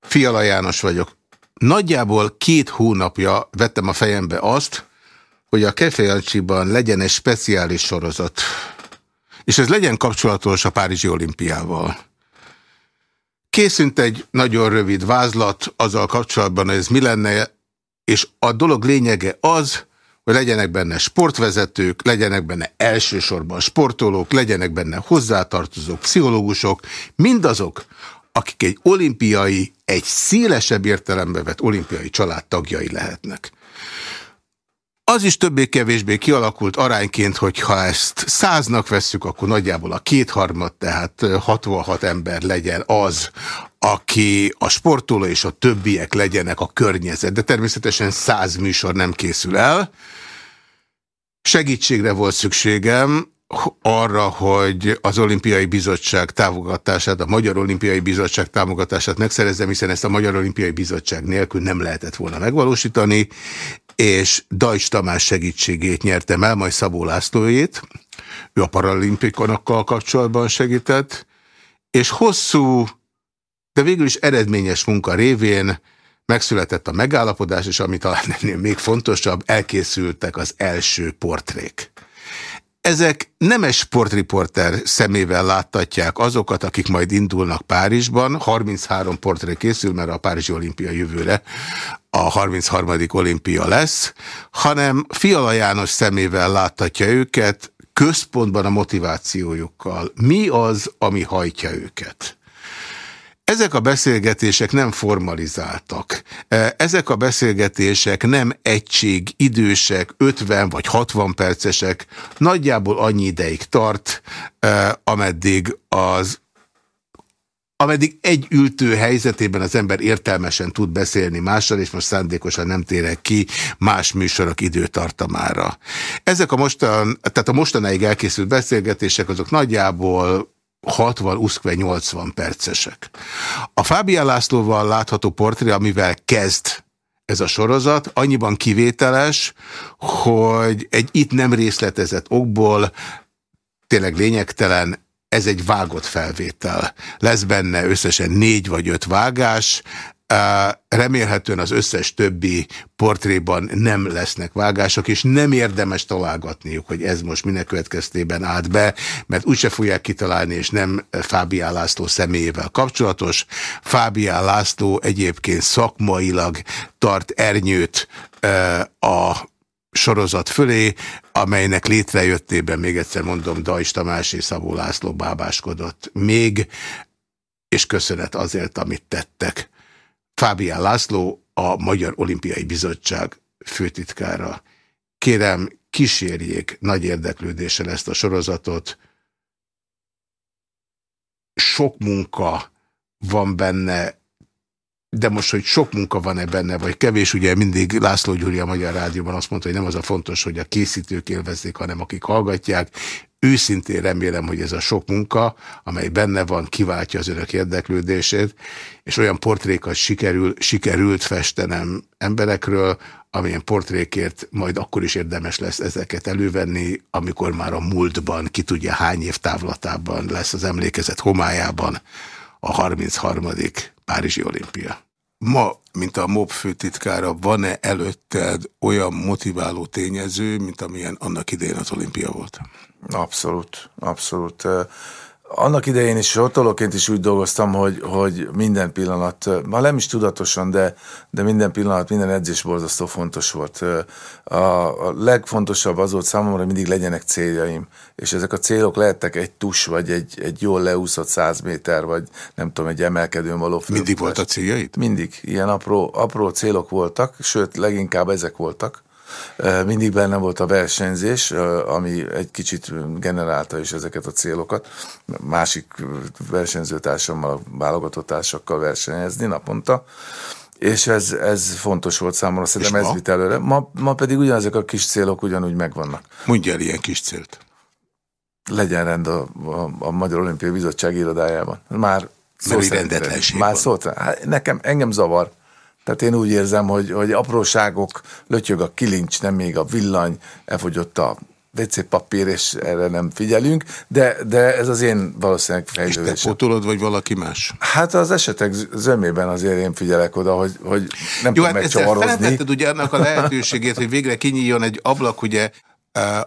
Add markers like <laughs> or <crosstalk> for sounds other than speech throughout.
Fiala János vagyok. Nagyjából két hónapja vettem a fejembe azt, hogy a Kefejancsiban legyen egy speciális sorozat. És ez legyen kapcsolatos a Párizsi olimpiával. Készült egy nagyon rövid vázlat azzal kapcsolatban, hogy ez mi lenne, és a dolog lényege az, hogy legyenek benne sportvezetők, legyenek benne elsősorban sportolók, legyenek benne hozzátartozók, pszichológusok, mindazok, akik egy olimpiai, egy szélesebb értelembe vett olimpiai család tagjai lehetnek. Az is többé-kevésbé kialakult arányként, hogy ha ezt száznak vesszük, akkor nagyjából a kétharmad, tehát 66 ember legyen az, aki a sportoló és a többiek legyenek a környezet. De természetesen száz műsor nem készül el. Segítségre volt szükségem, arra, hogy az Olimpiai Bizottság támogatását, a Magyar Olimpiai Bizottság támogatását megszerezzem, hiszen ezt a Magyar Olimpiai Bizottság nélkül nem lehetett volna megvalósítani, és Dajcs Tamás segítségét nyertem el, majd Szabó Lászlóét, ő a paralimpikonokkal kapcsolatban segített, és hosszú, de végül is eredményes munka révén megszületett a megállapodás, és ami talán ennél még fontosabb, elkészültek az első portrék. Ezek nem egy sportriporter szemével láttatják azokat, akik majd indulnak Párizsban. 33 portré készül, mert a Párizsi olimpia jövőre a 33. olimpia lesz, hanem Fiala János szemével láttatja őket, központban a motivációjukkal. Mi az, ami hajtja őket? Ezek a beszélgetések nem formalizáltak. E, ezek a beszélgetések nem egység, idősek, 50 vagy 60 percesek, nagyjából annyi ideig tart, e, ameddig az ameddig egy ültő helyzetében az ember értelmesen tud beszélni mással, és most szándékosan nem térek ki más műsorok időtartamára. Ezek a mostan, tehát a mostanáig elkészült beszélgetések azok nagyjából 60, 80 percesek. A Fábián Lászlóval látható portré, amivel kezd ez a sorozat, annyiban kivételes, hogy egy itt nem részletezett okból tényleg lényegtelen, ez egy vágott felvétel. Lesz benne összesen négy vagy öt vágás, Remélhetően az összes többi portréban nem lesznek vágások, és nem érdemes találgatniuk, hogy ez most minek következtében állt be, mert úgyse fogják kitalálni, és nem Fábián László személyével kapcsolatos. Fábián László egyébként szakmailag tart ernyőt a sorozat fölé, amelynek létrejöttében, még egyszer mondom, Dajs Tamás és Szabó László bábáskodott még, és köszönet azért, amit tettek. Fábián László, a Magyar Olimpiai Bizottság főtitkára. Kérem, kísérjék nagy érdeklődéssel ezt a sorozatot. Sok munka van benne, de most, hogy sok munka van-e benne, vagy kevés, ugye mindig László Gyuri a Magyar Rádióban azt mondta, hogy nem az a fontos, hogy a készítők élvezzék, hanem akik hallgatják. Őszintén remélem, hogy ez a sok munka, amely benne van, kiváltja az önök érdeklődését, és olyan portrékat sikerül, sikerült festenem emberekről, amilyen portrékért majd akkor is érdemes lesz ezeket elővenni, amikor már a múltban, ki tudja hány év távlatában lesz az emlékezet homályában a 33. Párizsi olimpia. Ma, mint a MOB főtitkára, van-e előtted olyan motiváló tényező, mint amilyen annak idején az olimpia volt? Abszolút, abszolút. Annak idején is sortolóként is úgy dolgoztam, hogy, hogy minden pillanat, ma nem is tudatosan, de, de minden pillanat, minden edzés borzasztó fontos volt. A, a legfontosabb az volt számomra, hogy mindig legyenek céljaim, és ezek a célok lehettek egy tus, vagy egy, egy jól leúszott száz méter, vagy nem tudom, egy emelkedőn való Mindig volt a céljaid? Mindig. Ilyen apró, apró célok voltak, sőt, leginkább ezek voltak mindig benne volt a versenyzés, ami egy kicsit generálta is ezeket a célokat. Másik versenyzőtársammal, válogatott társakkal versenyezni naponta. És ez, ez fontos volt számomra, szerintem ez vitt előre. Ma, ma pedig ugyanezek a kis célok ugyanúgy megvannak. Mondja el ilyen kis célt. Legyen rend a, a, a Magyar Olimpiai Bizottság irodájában. Már szó szerint, Már szólt, hát nekem, engem zavar. Tehát én úgy érzem, hogy, hogy apróságok, lötyög a kilincs, nem még a villany, elfogyott a WC papír, és erre nem figyelünk, de, de ez az én valószínűleg fejlődésem. És te potolod, vagy valaki más? Hát az esetek zömében azért én figyelek oda, hogy, hogy nem Jó, tudom hát megcsavarozni. ugye annak a lehetőségét, hogy végre kinyíljon egy ablak, ugye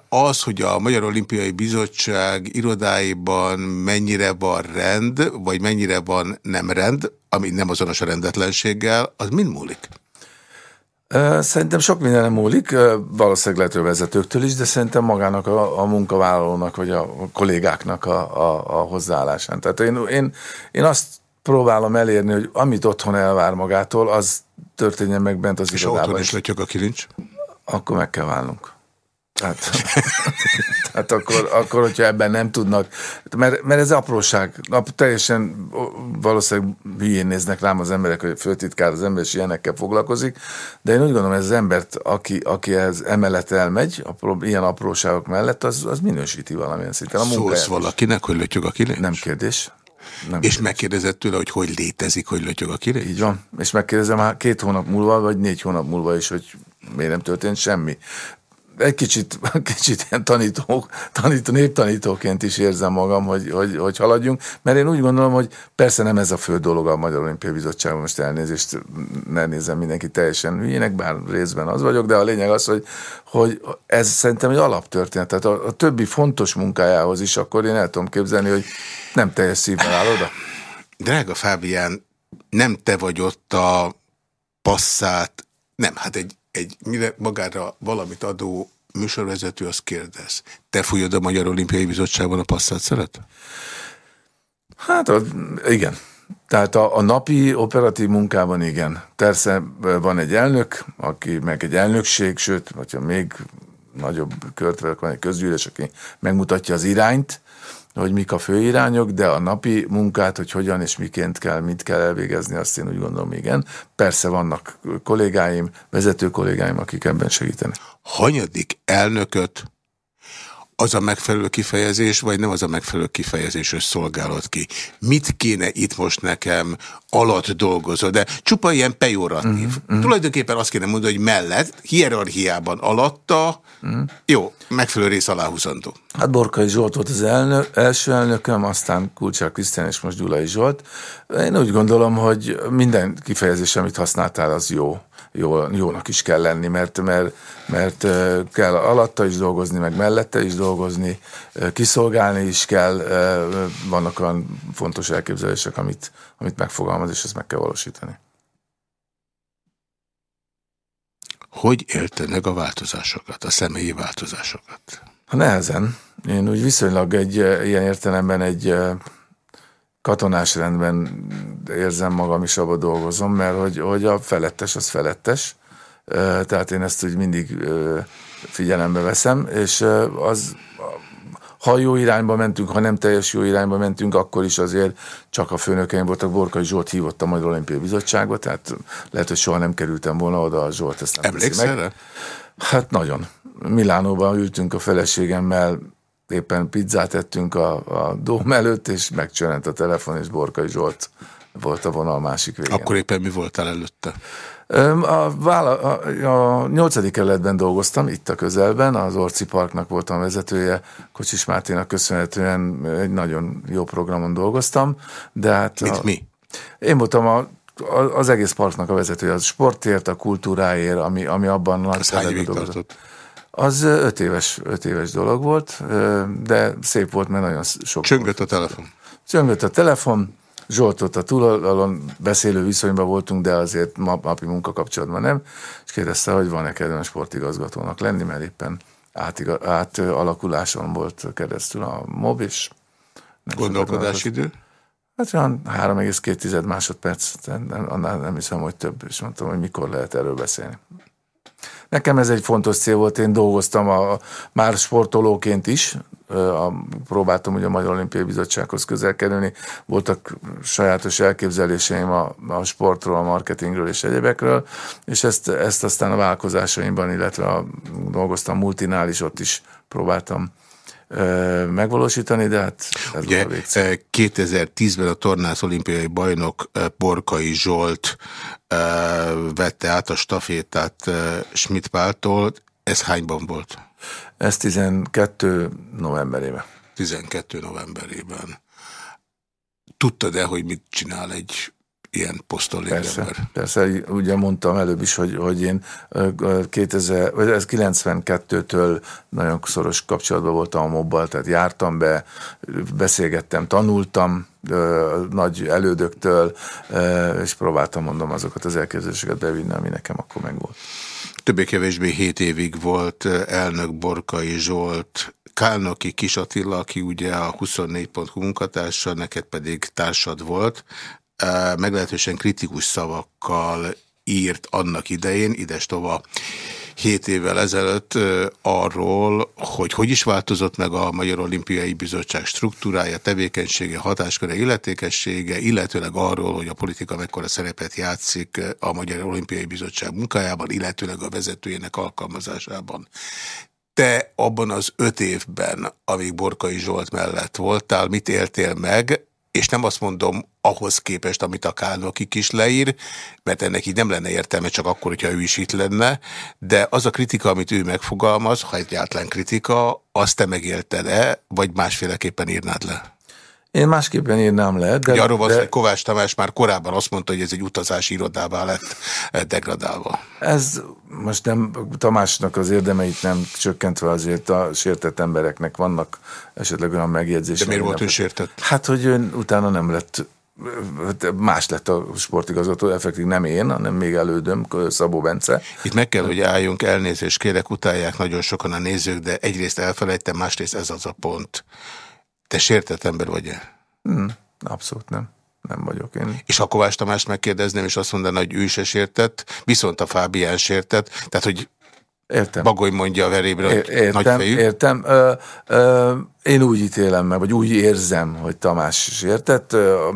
az, hogy a Magyar Olimpiai Bizottság irodáiban mennyire van rend, vagy mennyire van nem rend, ami nem azonos a rendetlenséggel, az mind múlik? Szerintem sok minden múlik, valószínűleg lehet vezetőktől is, de szerintem magának a, a munkavállalónak, vagy a kollégáknak a, a, a hozzáállásán. Tehát én, én, én azt próbálom elérni, hogy amit otthon elvár magától, az történjen meg bent az És irodában. És otthon is lötyög a kilincs? Akkor meg kell válnunk. Tehát, <laughs> tehát akkor, akkor, hogyha ebben nem tudnak, mert, mert ez apróság, teljesen valószínűleg hülyén néznek rám az emberek, hogy főtitkár az ember is ilyenekkel foglalkozik, de én úgy gondolom, ez az embert, aki, aki ez emellett elmegy, a, ilyen apróságok mellett, az, az minősíti valamilyen szinten. A Szólsz valakinek, hogy lötyög a kilenc? Nem kérdés. Nem és megkérdezett tőle, hogy hogy létezik, hogy lötyög a kilenc? Így van. És megkérdezem már két hónap múlva, vagy négy hónap múlva is, hogy miért nem történt semmi egy kicsit, <laughs> kicsit ilyen tanító, tanító, néptanítóként is érzem magam, hogy, hogy, hogy haladjunk, mert én úgy gondolom, hogy persze nem ez a fő dolog a Magyar Olimpiai Bizottságban, most elnézést, ne nézem mindenki teljesen hülyének, bár részben az vagyok, de a lényeg az, hogy, hogy ez szerintem egy alaptörténet, tehát a, a többi fontos munkájához is akkor én el tudom képzelni, hogy nem teljes szívvel áll oda. Drága Fábián, nem te vagy ott a passzát, nem, hát egy egy mire magára valamit adó műsorvezető az kérdez. Te fújod a Magyar Olimpiai Bizottságban a passzát szeret? Hát igen. Tehát a, a napi operatív munkában igen. Persze van egy elnök, aki meg egy elnökség, sőt, vagy még nagyobb kört van egy közgyűlés, aki megmutatja az irányt, hogy mik a főirányok, de a napi munkát, hogy hogyan és miként kell, mit kell elvégezni, azt én úgy gondolom, igen. Persze vannak kollégáim, vezető kollégáim, akik ebben segítenek. Hanyadik elnököt az a megfelelő kifejezés, vagy nem az a megfelelő kifejezés, hogy szolgálod ki? Mit kéne itt most nekem alatt dolgozod? De csupa ilyen pejoratív. Uh -huh, uh -huh. Tulajdonképpen azt kéne mondani, hogy mellett, hierarchiában alatta, uh -huh. jó, megfelelő rész aláhúzandó. Hát Borkai Zsolt volt az elnök, első elnököm, aztán Kulcsár Krisztián és most Gyulai Zsolt. Én úgy gondolom, hogy minden kifejezés, amit használtál, az jó jó, jónak is kell lenni, mert, mert, mert kell alatta is dolgozni, meg mellette is dolgozni, kiszolgálni is kell, vannak olyan fontos elképzelések, amit, amit megfogalmaz, és ezt meg kell valósítani. Hogy élte meg a változásokat, a személyi változásokat? Ha nehezen. Én úgy viszonylag egy ilyen értelemben egy katonás rendben érzem magam is, abba dolgozom, mert hogy, hogy a felettes az felettes, tehát én ezt úgy mindig figyelembe veszem, és az ha jó irányba mentünk, ha nem teljes jó irányba mentünk, akkor is azért csak a főnökeim voltak. Borkai Zsolt hívott a Magyar Olimpiai Bizottságba, tehát lehet, hogy soha nem kerültem volna oda, a Zsolt ezt nem Emlékszel meg. Hát nagyon. Milánóban ültünk a feleségemmel, éppen pizzát ettünk a, a dóm előtt, és megcsörent a telefon, és Borkai Zsolt volt a vonal másik végén. Akkor éppen mi voltál előtte? A, vála, a, a nyolcadik kerületben dolgoztam, itt a közelben, az Orci Parknak voltam vezetője, Kocsis Máténak köszönhetően egy nagyon jó programon dolgoztam, de hát... Mint a, mi? Én voltam a az egész parknak a vezetője, az sportért, a kultúráért, ami, ami abban nagy hány évig tartott? Az öt éves, öt éves dolog volt, de szép volt, mert nagyon sok Csöngött a telefon. Csöngött a telefon, Zsoltot a túloldalon beszélő viszonyban voltunk, de azért napi munkakapcsolatban nem, és kérdezte, hogy van-e kedvenc sportigazgatónak lenni, mert éppen átalakuláson volt keresztül a MOB, és Gondolkodási idő? Hát olyan 3,2 másodperc, annál nem hiszem, hogy több, és mondtam, hogy mikor lehet erről beszélni. Nekem ez egy fontos cél volt, én dolgoztam a, már sportolóként is, a, próbáltam ugye a Magyar Olimpiai Bizottsághoz közel kerülni, voltak sajátos elképzeléseim a, a sportról, a marketingről és egyebekről, és ezt, ezt aztán a vállalkozásaimban, illetve a, dolgoztam multinál is, ott is próbáltam megvalósítani, de hát ez Ugye, 2010-ben a tornász olimpiai bajnok Borkai Zsolt vette át a stafétát Schmidt Páltól, Ez hányban volt? Ez 12 novemberében. 12 novemberében. Tudtad-e, hogy mit csinál egy ilyen poszton persze, ember? Persze, ugye mondtam előbb is, hogy, hogy én 2000, vagy ez 92-től nagyon szoros kapcsolatban voltam a mobbal, tehát jártam be, beszélgettem, tanultam nagy elődöktől, és próbáltam mondom azokat az elképzeléseket bevinni, ami nekem akkor meg volt. Többé-kevésbé 7 évig volt elnök Borkai Zsolt, Kálnoki Kis Attila, aki ugye a 24.hu munkatársa, neked pedig társad volt, meglehetősen kritikus szavakkal írt annak idején, ides tova hét évvel ezelőtt arról, hogy hogy is változott meg a Magyar Olimpiai Bizottság struktúrája, tevékenysége, hatásköre, illetékessége, illetőleg arról, hogy a politika mekkora szerepet játszik a Magyar Olimpiai Bizottság munkájában, illetőleg a vezetőjének alkalmazásában. Te abban az öt évben, amíg Borkai Zsolt mellett voltál, mit éltél meg, és nem azt mondom ahhoz képest, amit a Kálnokik is leír, mert ennek így nem lenne értelme csak akkor, hogyha ő is itt lenne, de az a kritika, amit ő megfogalmaz, ha egyáltalán kritika, azt te megélted-e, vagy másféleképpen írnád le? Én másképpen írnám le. De, arról van, de... hogy Kovács Tamás már korábban azt mondta, hogy ez egy utazási irodává lett degradálva. Ez most nem Tamásnak az érdemeit nem csökkentve azért a sértett embereknek vannak esetleg olyan megjegyzések. De miért volt ő sértett? Hát, hogy ön utána nem lett más lett a sportigazgató, effektív nem én, hanem még elődöm, Szabó Bence. Itt meg kell, hogy álljunk, elnézést kérek, utálják nagyon sokan a nézők, de egyrészt elfelejtem, másrészt ez az a pont, te sértett ember vagy-e? Hmm, abszolút nem. Nem vagyok én. És ha Kovács Tamást megkérdezném, és azt mondaná, hogy ő se sértett, viszont a Fábián sértett, tehát hogy Értem. Bagoly mondja a verébre, hogy értem, nagyfejű. Értem. Ö, ö, én úgy ítélem meg, vagy úgy érzem, hogy Tamás sértett,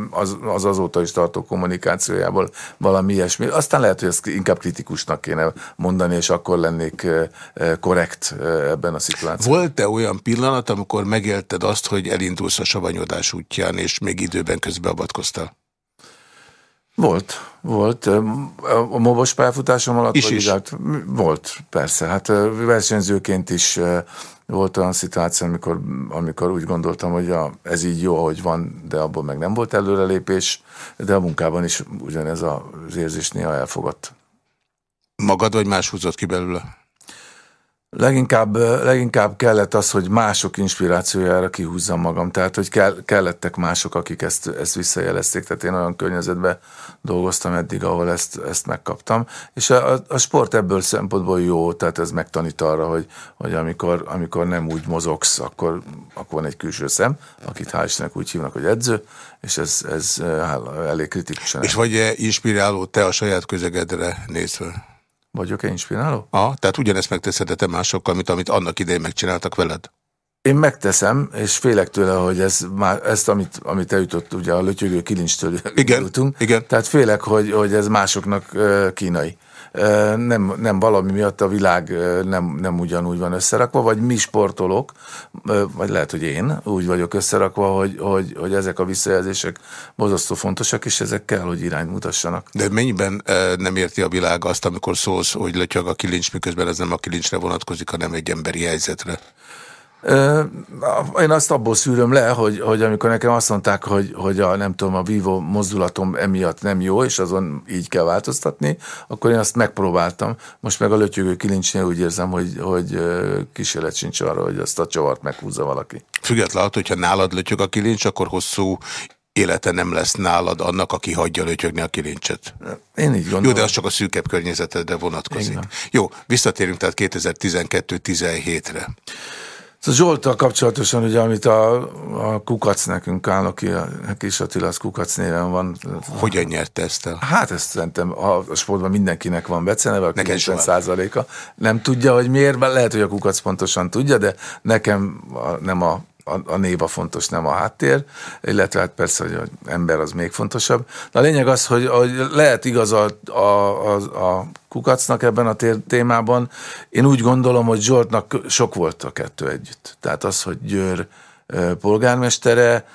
az, az azóta is tartó kommunikációjából valami ilyesmi. Aztán lehet, hogy ezt inkább kritikusnak kéne mondani, és akkor lennék korrekt ebben a szituációban. Volt-e olyan pillanat, amikor megélted azt, hogy elindulsz a savanyodás útján, és még időben közbeavatkoztál? Volt, volt. A mobos pályafutásom alatt? Is, is. Volt, persze. Hát versenyzőként is volt olyan szituáció, amikor, amikor úgy gondoltam, hogy a, ez így jó, ahogy van, de abból meg nem volt előrelépés, de a munkában is ugyanez az érzés néha elfogott. Magad vagy más húzott ki belőle? Leginkább, leginkább kellett az, hogy mások inspirációjára kihúzzam magam, tehát hogy kell, kellettek mások, akik ezt, ezt visszajelezték, tehát én olyan környezetben dolgoztam eddig, ahol ezt, ezt megkaptam, és a, a sport ebből szempontból jó, tehát ez megtanít arra, hogy, hogy amikor, amikor nem úgy mozogsz, akkor, akkor van egy külső szem, akit hál' úgy hívnak, hogy edző, és ez, ez elég kritikusan. És vagy -e inspiráló te a saját közegedre nézve? Vagyok-e inspiráló? Ah, tehát ugyanezt megteszed te másokkal, mint amit annak idején megcsináltak veled? Én megteszem, és félek tőle, hogy ez már, ezt, amit, amit eljutott, ugye a lötyögő kilincstől igen, jutunk, igen. tehát félek, hogy, hogy ez másoknak kínai nem, nem valami miatt a világ nem, nem ugyanúgy van összerakva, vagy mi sportolók, vagy lehet, hogy én úgy vagyok összerakva, hogy, hogy, hogy ezek a visszajelzések bozasztó fontosak, és ezek kell, hogy irányt mutassanak. De mennyiben nem érti a világ azt, amikor szólsz, hogy lötyög a kilincs, miközben ez nem a kilincsre vonatkozik, hanem egy emberi helyzetre? Én azt abból szűröm le, hogy, hogy amikor nekem azt mondták, hogy, hogy a, nem tudom, a Vivo mozdulatom emiatt nem jó, és azon így kell változtatni, akkor én azt megpróbáltam. Most meg a lötyögő kilincsnél úgy érzem, hogy, hogy kísérlet sincs arra, hogy azt a csavart meghúzza valaki. Függetlenül, hogyha nálad lötyög a kilincs, akkor hosszú élete nem lesz nálad annak, aki hagyja lötyögni a kilincset. Én így gondolom. Jó, de az csak a szűkebb környezetedre vonatkozik. Igen. Jó, visszatérünk tehát 2012-17-re. Szóval Zsoltal kapcsolatosan, ugye, amit a, a Kukac nekünk áll, aki a Kis Attila, az Kukac néven van. Hogyan nyerte ezt el? Hát ezt szerintem a, a sportban mindenkinek van beceneve, a 90 százaléka. Nem tudja, hogy miért, lehet, hogy a Kukac pontosan tudja, de nekem a, nem a a, a név a fontos, nem a háttér, illetve hát persze, hogy az ember az még fontosabb. De a lényeg az, hogy, hogy lehet igaz a, a, a, a kukacnak ebben a témában. Én úgy gondolom, hogy Zsoltnak sok volt a kettő együtt. Tehát az, hogy Győr polgármestere,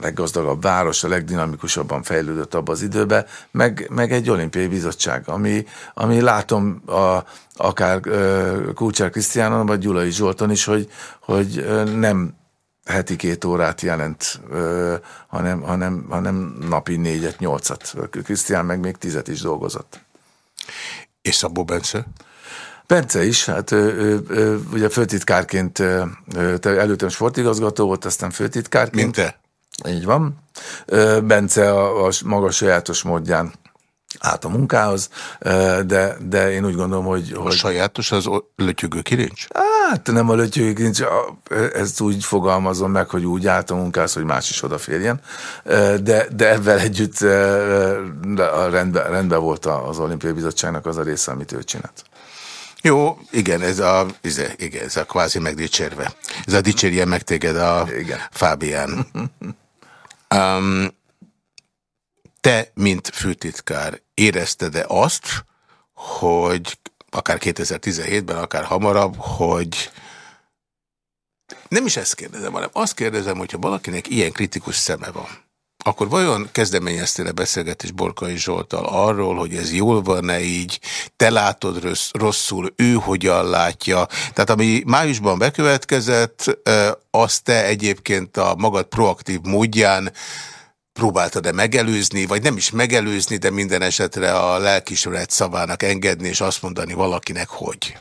leggazdagabb város, a legdinamikusabban fejlődött abban az időben, meg, meg egy olimpiai bizottság, ami, ami látom a, akár Kulcsár Krisztiánon, vagy Gyulai Zsolton is, hogy, hogy nem heti két órát jelent, hanem, hanem, hanem napi négyet, nyolcat. Krisztián meg még tizet is dolgozott. És Szabó Bence? Bence is, hát ő, ő, ő, ugye főtitkárként, előttem sportigazgató volt, aztán főtitkárként. Mint te? Így van. Bence a, a maga sajátos módján át a munkához, de, de én úgy gondolom, hogy... A hogy... sajátos az lötyögő kirincs? Hát nem a lötyögő kirincs, ezt úgy fogalmazom meg, hogy úgy állt a munkához, hogy más is odaférjen, de, de ebben együtt rendben, rendben volt az olimpiai bizottságnak az a része, amit ő csinált. Jó, igen, ez a, ez, igen, ez a kvázi megdicsérve. Ez a dicsérje meg téged a igen. Fábián. <laughs> Um, te, mint főtitkár, érezted-e azt, hogy akár 2017-ben, akár hamarabb, hogy nem is ezt kérdezem, hanem azt kérdezem, hogyha valakinek ilyen kritikus szeme van, akkor vajon kezdeményeztél-e beszélgetés Borkai Zsoltal arról, hogy ez jól van-e így, te látod rossz, rosszul, ő hogyan látja? Tehát ami májusban bekövetkezett, azt te egyébként a magad proaktív módján próbáltad-e megelőzni, vagy nem is megelőzni, de minden esetre a lelkismeret szavának engedni, és azt mondani valakinek, hogy?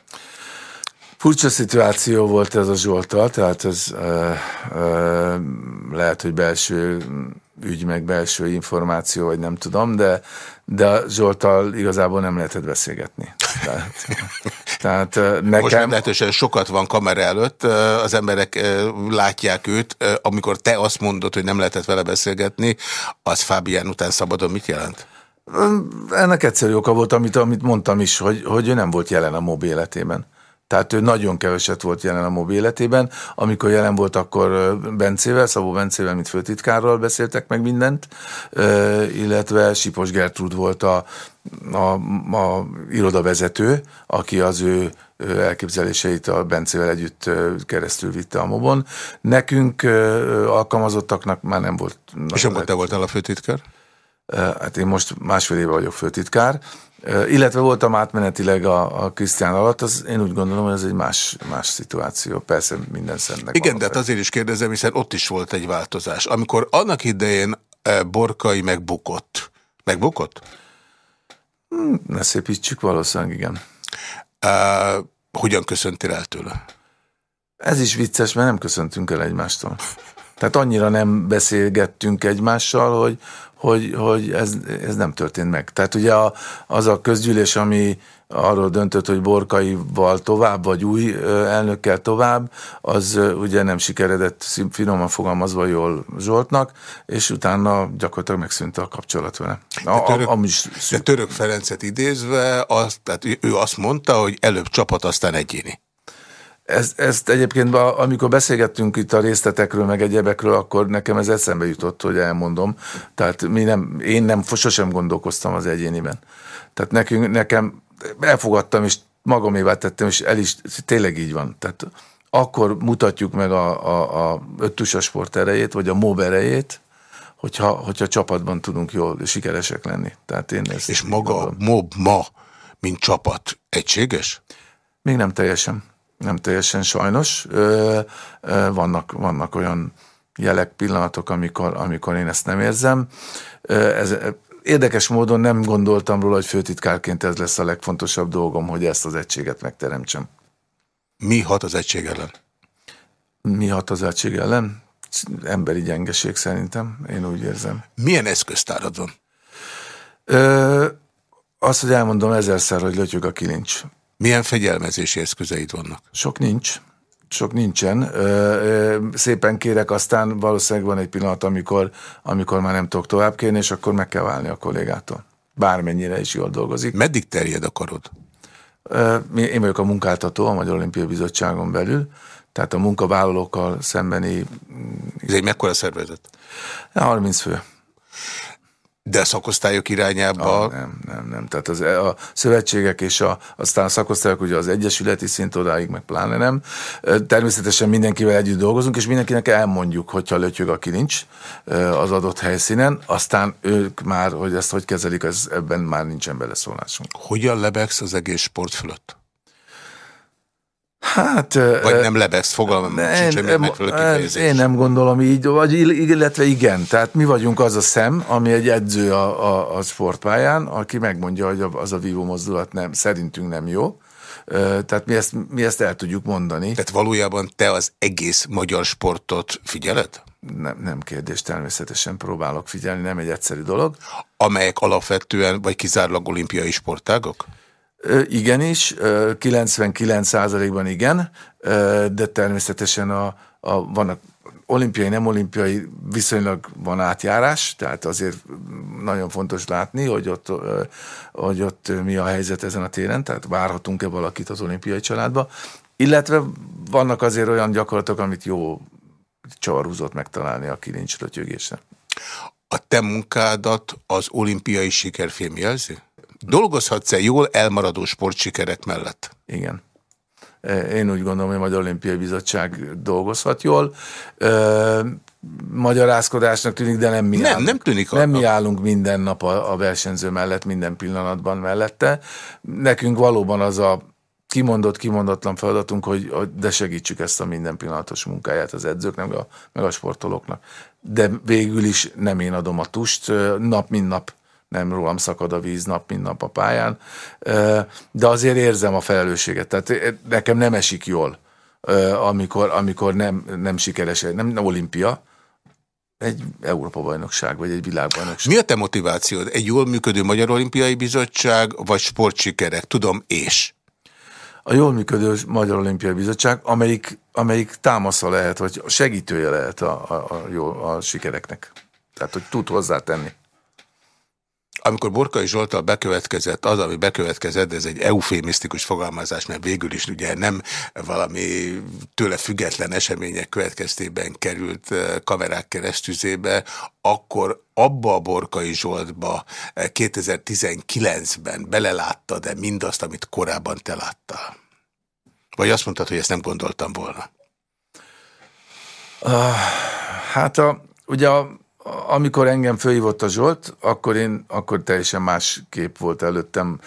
Furcsa szituáció volt ez a Zsoltal, tehát ez ö, ö, lehet, hogy belső ügy, meg belső információ, vagy nem tudom, de, de Zsoltal igazából nem lehetett beszélgetni. Tehát, tehát nekem... Most meglehetősen sokat van kamera előtt, az emberek látják őt, amikor te azt mondod, hogy nem lehetett vele beszélgetni, az Fábián után szabadon mit jelent? Ennek egyszerű oka volt, amit, amit mondtam is, hogy, hogy ő nem volt jelen a mob életében. Tehát ő nagyon keveset volt jelen a mobil életében. Amikor jelen volt, akkor Bencével, Szabó Bencével, mint főtitkárral beszéltek meg mindent, illetve Sipos Gertrud volt a, a, a irodavezető, aki az ő elképzeléseit a Bencével együtt keresztül vitte a mobon. Nekünk alkalmazottaknak már nem volt. És akkor te voltál a főtitkár? Hát én most másfél éve vagyok főtitkár, illetve voltam átmenetileg a, a Krisztián alatt, az én úgy gondolom, hogy ez egy más, más szituáció. Persze minden szentnek. Igen, de hát azért is kérdezem, hiszen ott is volt egy változás. Amikor annak idején Borkai megbukott, megbukott? Hmm, ne szépítsük, valószínűleg igen. Uh, hogyan köszöntél el tőle? Ez is vicces, mert nem köszöntünk el egymástól. Tehát annyira nem beszélgettünk egymással, hogy, hogy, hogy ez, ez nem történt meg. Tehát ugye a, az a közgyűlés, ami arról döntött, hogy Borkaival tovább, vagy új elnökkel tovább, az ugye nem sikeredett, finoman fogalmazva jól Zsoltnak, és utána gyakorlatilag megszűnt a kapcsolat vele. A, de török, a, de török Ferencet idézve, az, tehát ő azt mondta, hogy előbb csapat, aztán egyéni. Ezt, ezt egyébként, amikor beszélgettünk itt a részletekről, meg egyebekről, akkor nekem ez eszembe jutott, hogy elmondom. Tehát mi nem, én nem, sosem gondolkoztam az egyéniben. Tehát nekünk, nekem elfogadtam, és magamévá tettem, és el is, tényleg így van. Tehát akkor mutatjuk meg a, a, a öttusa sport erejét, vagy a MOB erejét, hogyha, hogyha csapatban tudunk jól sikeresek lenni. Tehát én ezt és maga a MOB ma, mint csapat, egységes? Még nem teljesen nem teljesen sajnos. Vannak, vannak olyan jelek, pillanatok, amikor, amikor én ezt nem érzem. Ez, érdekes módon nem gondoltam róla, hogy főtitkárként ez lesz a legfontosabb dolgom, hogy ezt az egységet megteremtsem. Mi hat az egység ellen? Mi hat az egység ellen? Emberi gyengeség szerintem, én úgy érzem. Milyen eszköztárad van? Ö, azt, hogy elmondom ezerszer, hogy lötyög a kilincs. Milyen fegyelmezési eszközeid vannak? Sok nincs. Sok nincsen. Szépen kérek, aztán valószínűleg van egy pillanat, amikor, amikor már nem tudok tovább kérni, és akkor meg kell válni a kollégától. Bármennyire is jól dolgozik. Meddig terjed a karod? Én vagyok a munkáltató a Magyar Olimpiai Bizottságon belül, tehát a munkavállalókkal szembeni... Ez egy mekkora szervezet? 30 fő. De a szakosztályok irányába? Ah, nem, nem, nem. Tehát az, a szövetségek és a, aztán a szakosztályok, ugye az egyesületi szint odáig, meg pláne nem. Természetesen mindenkivel együtt dolgozunk, és mindenkinek elmondjuk, hogyha lötyög a kilincs az adott helyszínen, aztán ők már, hogy ezt hogy kezelik, ez, ebben már nincsen beleszólásunk. Hogyan lebegsz az egész sport fölött? Hát... Vagy nem lebegsz, fogalmam sincs, hogy megfelelő Én nem gondolom így, vagy illetve igen. Tehát mi vagyunk az a szem, ami egy edző a, a, a sportpályán, aki megmondja, hogy az a vívó mozdulat nem, szerintünk nem jó. Tehát mi ezt, mi ezt el tudjuk mondani. Tehát valójában te az egész magyar sportot figyeled? Nem, nem kérdés, természetesen próbálok figyelni, nem egy egyszerű dolog. Amelyek alapvetően, vagy kizárólag olimpiai sportágok? Igenis, 99%-ban igen, de természetesen a, a, vannak olimpiai, nem olimpiai viszonylag van átjárás, tehát azért nagyon fontos látni, hogy ott, hogy ott mi a helyzet ezen a téren, tehát várhatunk-e valakit az olimpiai családba, illetve vannak azért olyan gyakorlatok, amit jó csavarhúzott megtalálni a kilincsrötyögésre. A te munkádat az olimpiai sikerfilm jelzi? Dolgozhatsz-e jól elmaradó sportsikerek mellett? Igen. Én úgy gondolom, hogy a Magyar Olimpiai Bizottság dolgozhat jól. Magyarázkodásnak tűnik, de nem mi, nem, állunk, nem, tűnik nem mi állunk minden nap a, a versenyző mellett, minden pillanatban mellette. Nekünk valóban az a kimondott, kimondatlan feladatunk, hogy, hogy de segítsük ezt a minden pillanatos munkáját az edzőknek, meg a, meg a sportolóknak. De végül is nem én adom a tust, nap mint nap nem rólam szakad a víz nap, mint nap a pályán, de azért érzem a felelősséget. Tehát nekem nem esik jól, amikor, amikor nem, nem sikeres, nem, nem olimpia, egy Európa-bajnokság, vagy egy világbajnokság. Mi a te motivációd? Egy jól működő Magyar Olimpiai Bizottság, vagy sportsikerek? Tudom, és? A jól működő Magyar Olimpiai Bizottság, amelyik, amelyik támasza lehet, vagy segítője lehet a, a, a, jó, a sikereknek. Tehát, hogy tud hozzátenni. Amikor Borkai Zsoltal bekövetkezett az, ami bekövetkezett, ez egy eufémisztikus fogalmazás, mert végül is ugye nem valami tőle független események következtében került eh, kamerák keresztüzébe, akkor abba a Borkai Zsoltba 2019-ben eh, belelátta, de mindazt, amit korábban te láttál? Vagy azt mondtad, hogy ezt nem gondoltam volna? Uh, hát a, ugye a amikor engem fölhívott a Zsolt, akkor én akkor teljesen más kép volt előttem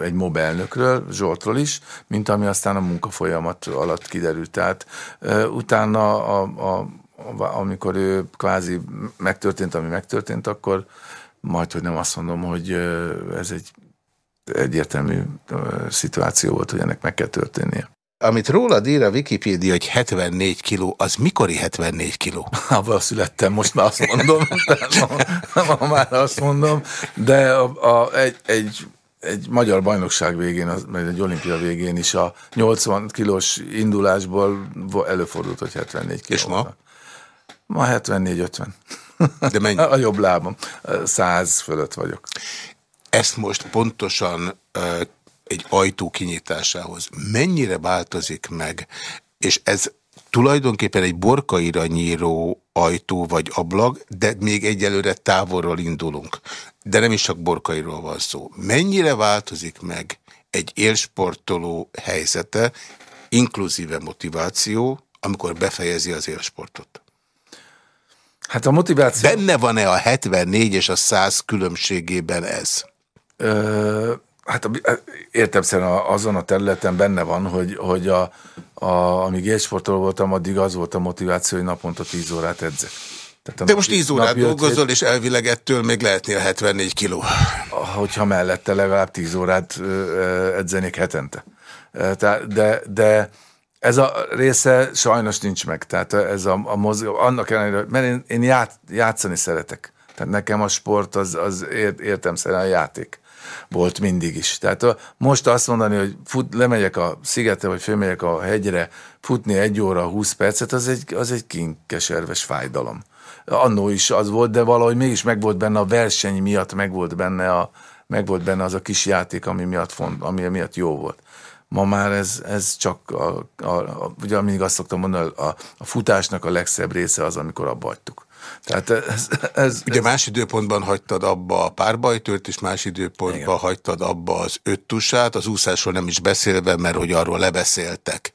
egy mobelnökről, Zsoltról is, mint ami aztán a munkafolyamat alatt kiderült. Tehát utána, a, a, a, amikor ő kvázi megtörtént, ami megtörtént, akkor majd, hogy nem azt mondom, hogy ez egy egyértelmű szituáció volt, hogy ennek meg kell történnie. Amit rólad ír a Wikipédia, hogy 74 kiló, az mikori 74 kiló? <laughs> Abban születtem, most már azt mondom, <laughs> ma, ma már azt mondom, de a, a, egy, egy, egy magyar bajnokság végén, vagy egy olimpia végén is a 80 kilós indulásból előfordult, hogy 74 kiló. És ma? Ma 74-50. De mennyi? <laughs> A jobb lábam. 100 fölött vagyok. Ezt most pontosan egy ajtó kinyitásához mennyire változik meg, és ez tulajdonképpen egy borkaira nyíró ajtó vagy ablak, de még egyelőre távolról indulunk. De nem is csak borkairól van szó. Mennyire változik meg egy élsportoló helyzete, inkluzíve motiváció, amikor befejezi az élsportot? Hát a motiváció... Benne van-e a 74 és a 100 különbségében ez? Ö, Hát értem szerint azon a területen benne van, hogy, hogy a, a, amíg élsportoló voltam, addig az volt a motiváció, hogy naponta 10 órát edzek. Tehát De most 10 órát dolgozol, és elvileg ettől még lehetnél 74 kiló. Hogyha mellette legalább 10 órát edzenék hetente. De, de ez a része sajnos nincs meg. Tehát ez a, a mozgó, annak ellenére, mert én, én ját, játszani szeretek. Tehát nekem a sport az, az értem szerint a játék volt mindig is. Tehát most azt mondani, hogy fut, lemegyek a szigetre, vagy fölmegyek a hegyre, futni egy óra, 20 percet, az egy, az egy kinkeserves fájdalom. Annó is az volt, de valahogy mégis megvolt benne a verseny miatt, megvolt benne, a, megvolt benne az a kis játék, ami miatt, font, ami miatt jó volt. Ma már ez, ez csak, a, a, a, ugye mindig azt szoktam mondani, a, a futásnak a legszebb része az, amikor abba hagytuk. Tehát ez, ez, Ugye ez... más időpontban hagytad abba a párbajtőrt, és más időpontban Igen. hagytad abba az öttusát, az úszásról nem is beszélve, mert hogy arról lebeszéltek.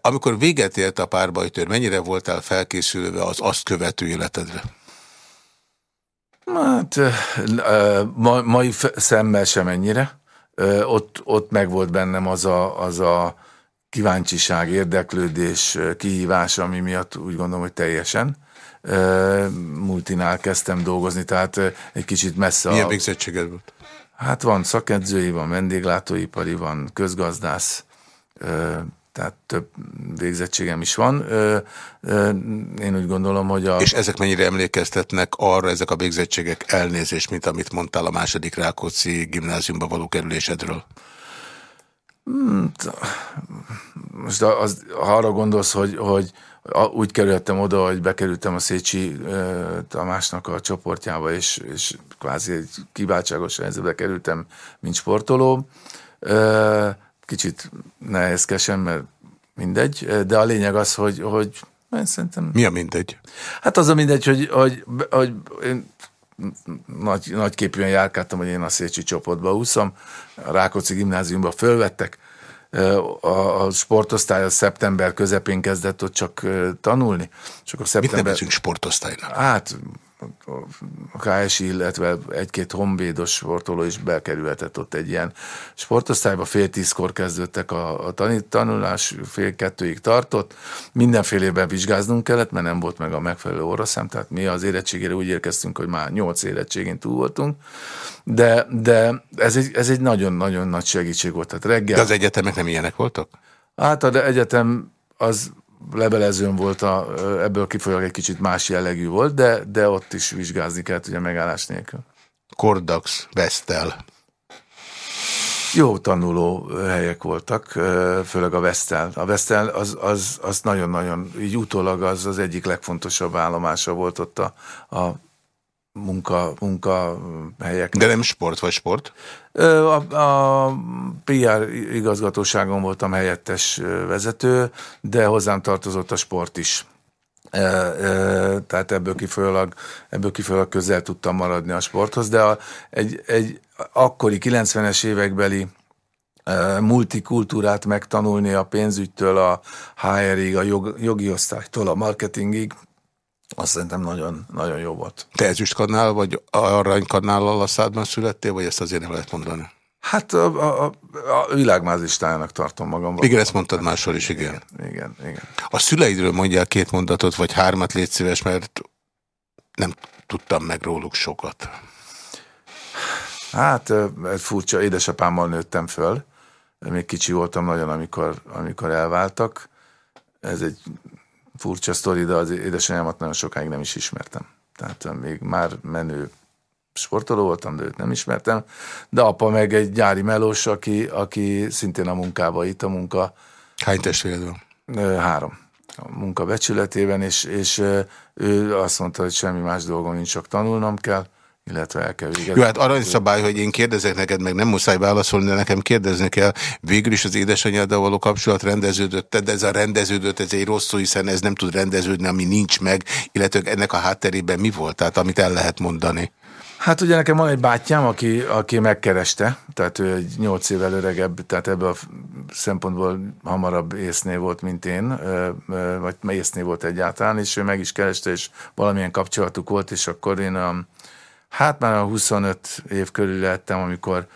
Amikor véget ért a párbajtőr, mennyire voltál felkészülve az azt követő életedre? Hát, ma, mai szemmel sem ennyire. Ott, ott meg volt bennem az a, az a kíváncsiság, érdeklődés, kihívás, ami miatt úgy gondolom, hogy teljesen multinál kezdtem dolgozni, tehát egy kicsit messze. Milyen a... végzettséged volt? Hát van szakedzői, van vendéglátóipari, van közgazdász, tehát több végzettségem is van. Én úgy gondolom, hogy a... És ezek mennyire emlékeztetnek arra, ezek a végzettségek elnézés, mint amit mondtál a második Rákóczi gimnáziumba való kerülésedről? Hmm, most az, ha arra gondolsz, hogy, hogy úgy kerültem oda, hogy bekerültem a Szécsi Tamásnak a csoportjába, és, és kvázi egy kiváltságos helyzetbe kerültem, mint sportoló. Kicsit nehézkesen, mert mindegy, de a lényeg az, hogy, hogy én szerintem... Mi a mindegy? Hát az a mindegy, hogy, hogy, hogy én nagy, nagy képűen járkáltam, hogy én a Szécsi csoportba úszom, a Rákóczi gimnáziumba fölvettek, a, a sportosztály a szeptember közepén kezdett ott csak tanulni. És akkor szeptember... Mit nevezünk sportosztálynak? Hát a KSI, illetve egy-két honvédos sportoló is bekerülhetett ott egy ilyen sportosztályba. Fél tízkor kezdődtek a, a tanulás, fél kettőig tartott. Mindenfélében vizsgáznunk kellett, mert nem volt meg a megfelelő óraszám, tehát mi az érettségére úgy érkeztünk, hogy már nyolc érettségén túl voltunk. De, de ez egy, ez egy nagyon-nagyon nagy segítség volt. Tehát reggel... De az egyetemek nem ilyenek voltak? Hát az egyetem az levelezőn volt, a, ebből kifolyólag egy kicsit más jellegű volt, de, de ott is vizsgázni kellett ugye megállás nélkül. Kordax, Vestel. Jó tanuló helyek voltak, főleg a Vestel. A Vestel az, az, az nagyon-nagyon, így utólag az az egyik legfontosabb állomása volt ott a, a munka, munka helyek. De nem sport vagy sport? A, a PR igazgatóságon voltam helyettes vezető, de hozzám tartozott a sport is. E, e, tehát ebből kifolyólag, ebből kifolyólag közel tudtam maradni a sporthoz, de a, egy, egy akkori 90-es évekbeli e, multikultúrát megtanulni a pénzügytől, a HR-ig, a jog, jogi osztálytól, a marketingig, azt szerintem nagyon, nagyon jó volt. Te ezüstkannál vagy aranykannál a szádban születtél, vagy ezt azért nem lehet mondani? Hát a, a, a világmázistájának tartom magam. Igen, ezt mondtad máshol is, igen. igen. Igen, igen. A szüleidről mondjál két mondatot, vagy hármat légy szíves, mert nem tudtam meg róluk sokat. Hát, egy furcsa, édesapámmal nőttem föl. Még kicsi voltam nagyon, amikor, amikor elváltak. Ez egy furcsa sztori, de az édesanyámat nagyon sokáig nem is ismertem. Tehát még már menő sportoló voltam, de őt nem ismertem. De apa meg egy gyári melós, aki, aki szintén a munkába itt, a munka... Hány testvéred van? Három. A munka becsületében, és, és ő azt mondta, hogy semmi más dolgom nincs, csak tanulnom kell illetve el kell végezni. Jó, hát aranyszabály, hogy én kérdezek neked, meg nem muszáj válaszolni, de nekem kérdezni kell. Végül is az édesanyáddal való kapcsolat rendeződött, de ez a rendeződött, ez egy rossz szó, hiszen ez nem tud rendeződni, ami nincs meg, illetve ennek a hátterében mi volt, tehát amit el lehet mondani? Hát ugye nekem van egy bátyám, aki, aki megkereste, tehát ő egy nyolc évvel öregebb, tehát ebből a szempontból hamarabb észné volt, mint én, vagy észné volt egyáltalán, és ő meg is kereste, és valamilyen kapcsolatuk volt, és akkor én a Hát már a 25 év körül lettem, amikor,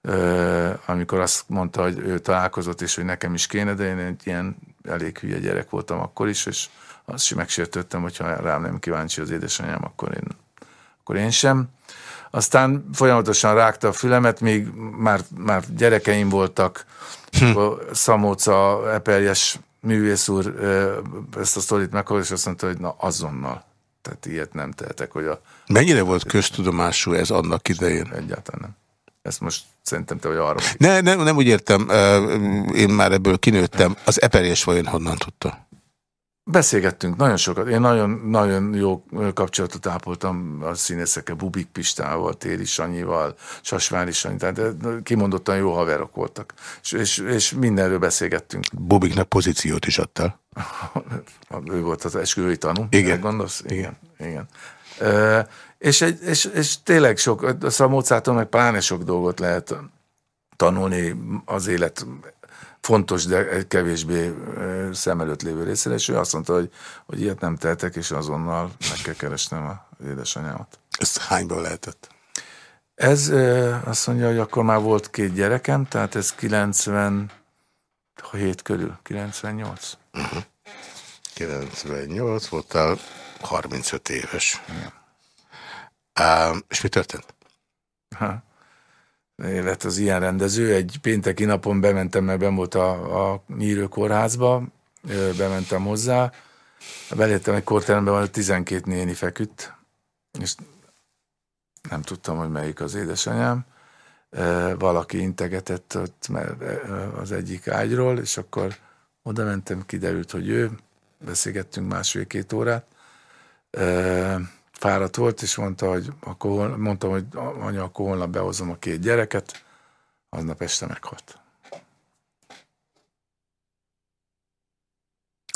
ö, amikor azt mondta, hogy ő találkozott, és hogy nekem is kéne, de én egy ilyen elég hülye gyerek voltam akkor is, és azt is megsértődtem, hogyha rám nem kíváncsi az édesanyám, akkor én, akkor én sem. Aztán folyamatosan rágta a fülemet, még már, már gyerekeim voltak, hm. Szamóca, Eperjes művész úr ezt a sztorit meghallott, és azt mondta, hogy na azonnal. Tehát ilyet nem tehetek, hogy a Mennyire volt köztudomású ez annak idején? Egyáltalán nem. Ezt most szerintem te vagy arra. Ne, nem, nem úgy értem, én már ebből kinőttem. Az eperjes vajon honnan tudta? Beszélgettünk nagyon sokat. Én nagyon, nagyon jó kapcsolatot ápoltam a színészekkel, Bubik Pistával, Téri Sanyival, Sasvári Sanyi, tehát kimondottan jó haverok voltak. És, és, és mindenről beszélgettünk. Bubiknak pozíciót is adtál? <laughs> ő volt az esküvői tanú. Igen. Gondolsz? Igen. Igen. E, és, egy, és, és tényleg sok, szóval Mozarton meg pláne sok dolgot lehet tanulni az élet fontos, de kevésbé szem előtt lévő részére, és ő azt mondta, hogy, hogy ilyet nem tehetek, és azonnal meg kell keresnem az édesanyámat. Ez hányban lehetett? Ez azt mondja, hogy akkor már volt két gyerekem, tehát ez 97 körül, 98. Uh -huh. 98, voltál 35 éves. Igen. Uh, és mi történt? Ha lett az ilyen rendező. Egy pénteki napon bementem, mert ben volt a, a Nyírő kórházba, bementem hozzá, beléptem egy kórterembe, ahol 12 néni feküdt, és nem tudtam, hogy melyik az édesanyám. Valaki integetett ott az egyik ágyról, és akkor oda mentem, kiderült, hogy ő, beszélgettünk másfél-két órát, fáradt volt, és mondta, hogy akkor, mondtam, hogy anya, akkor holnap behozom a két gyereket, aznap este meghalt.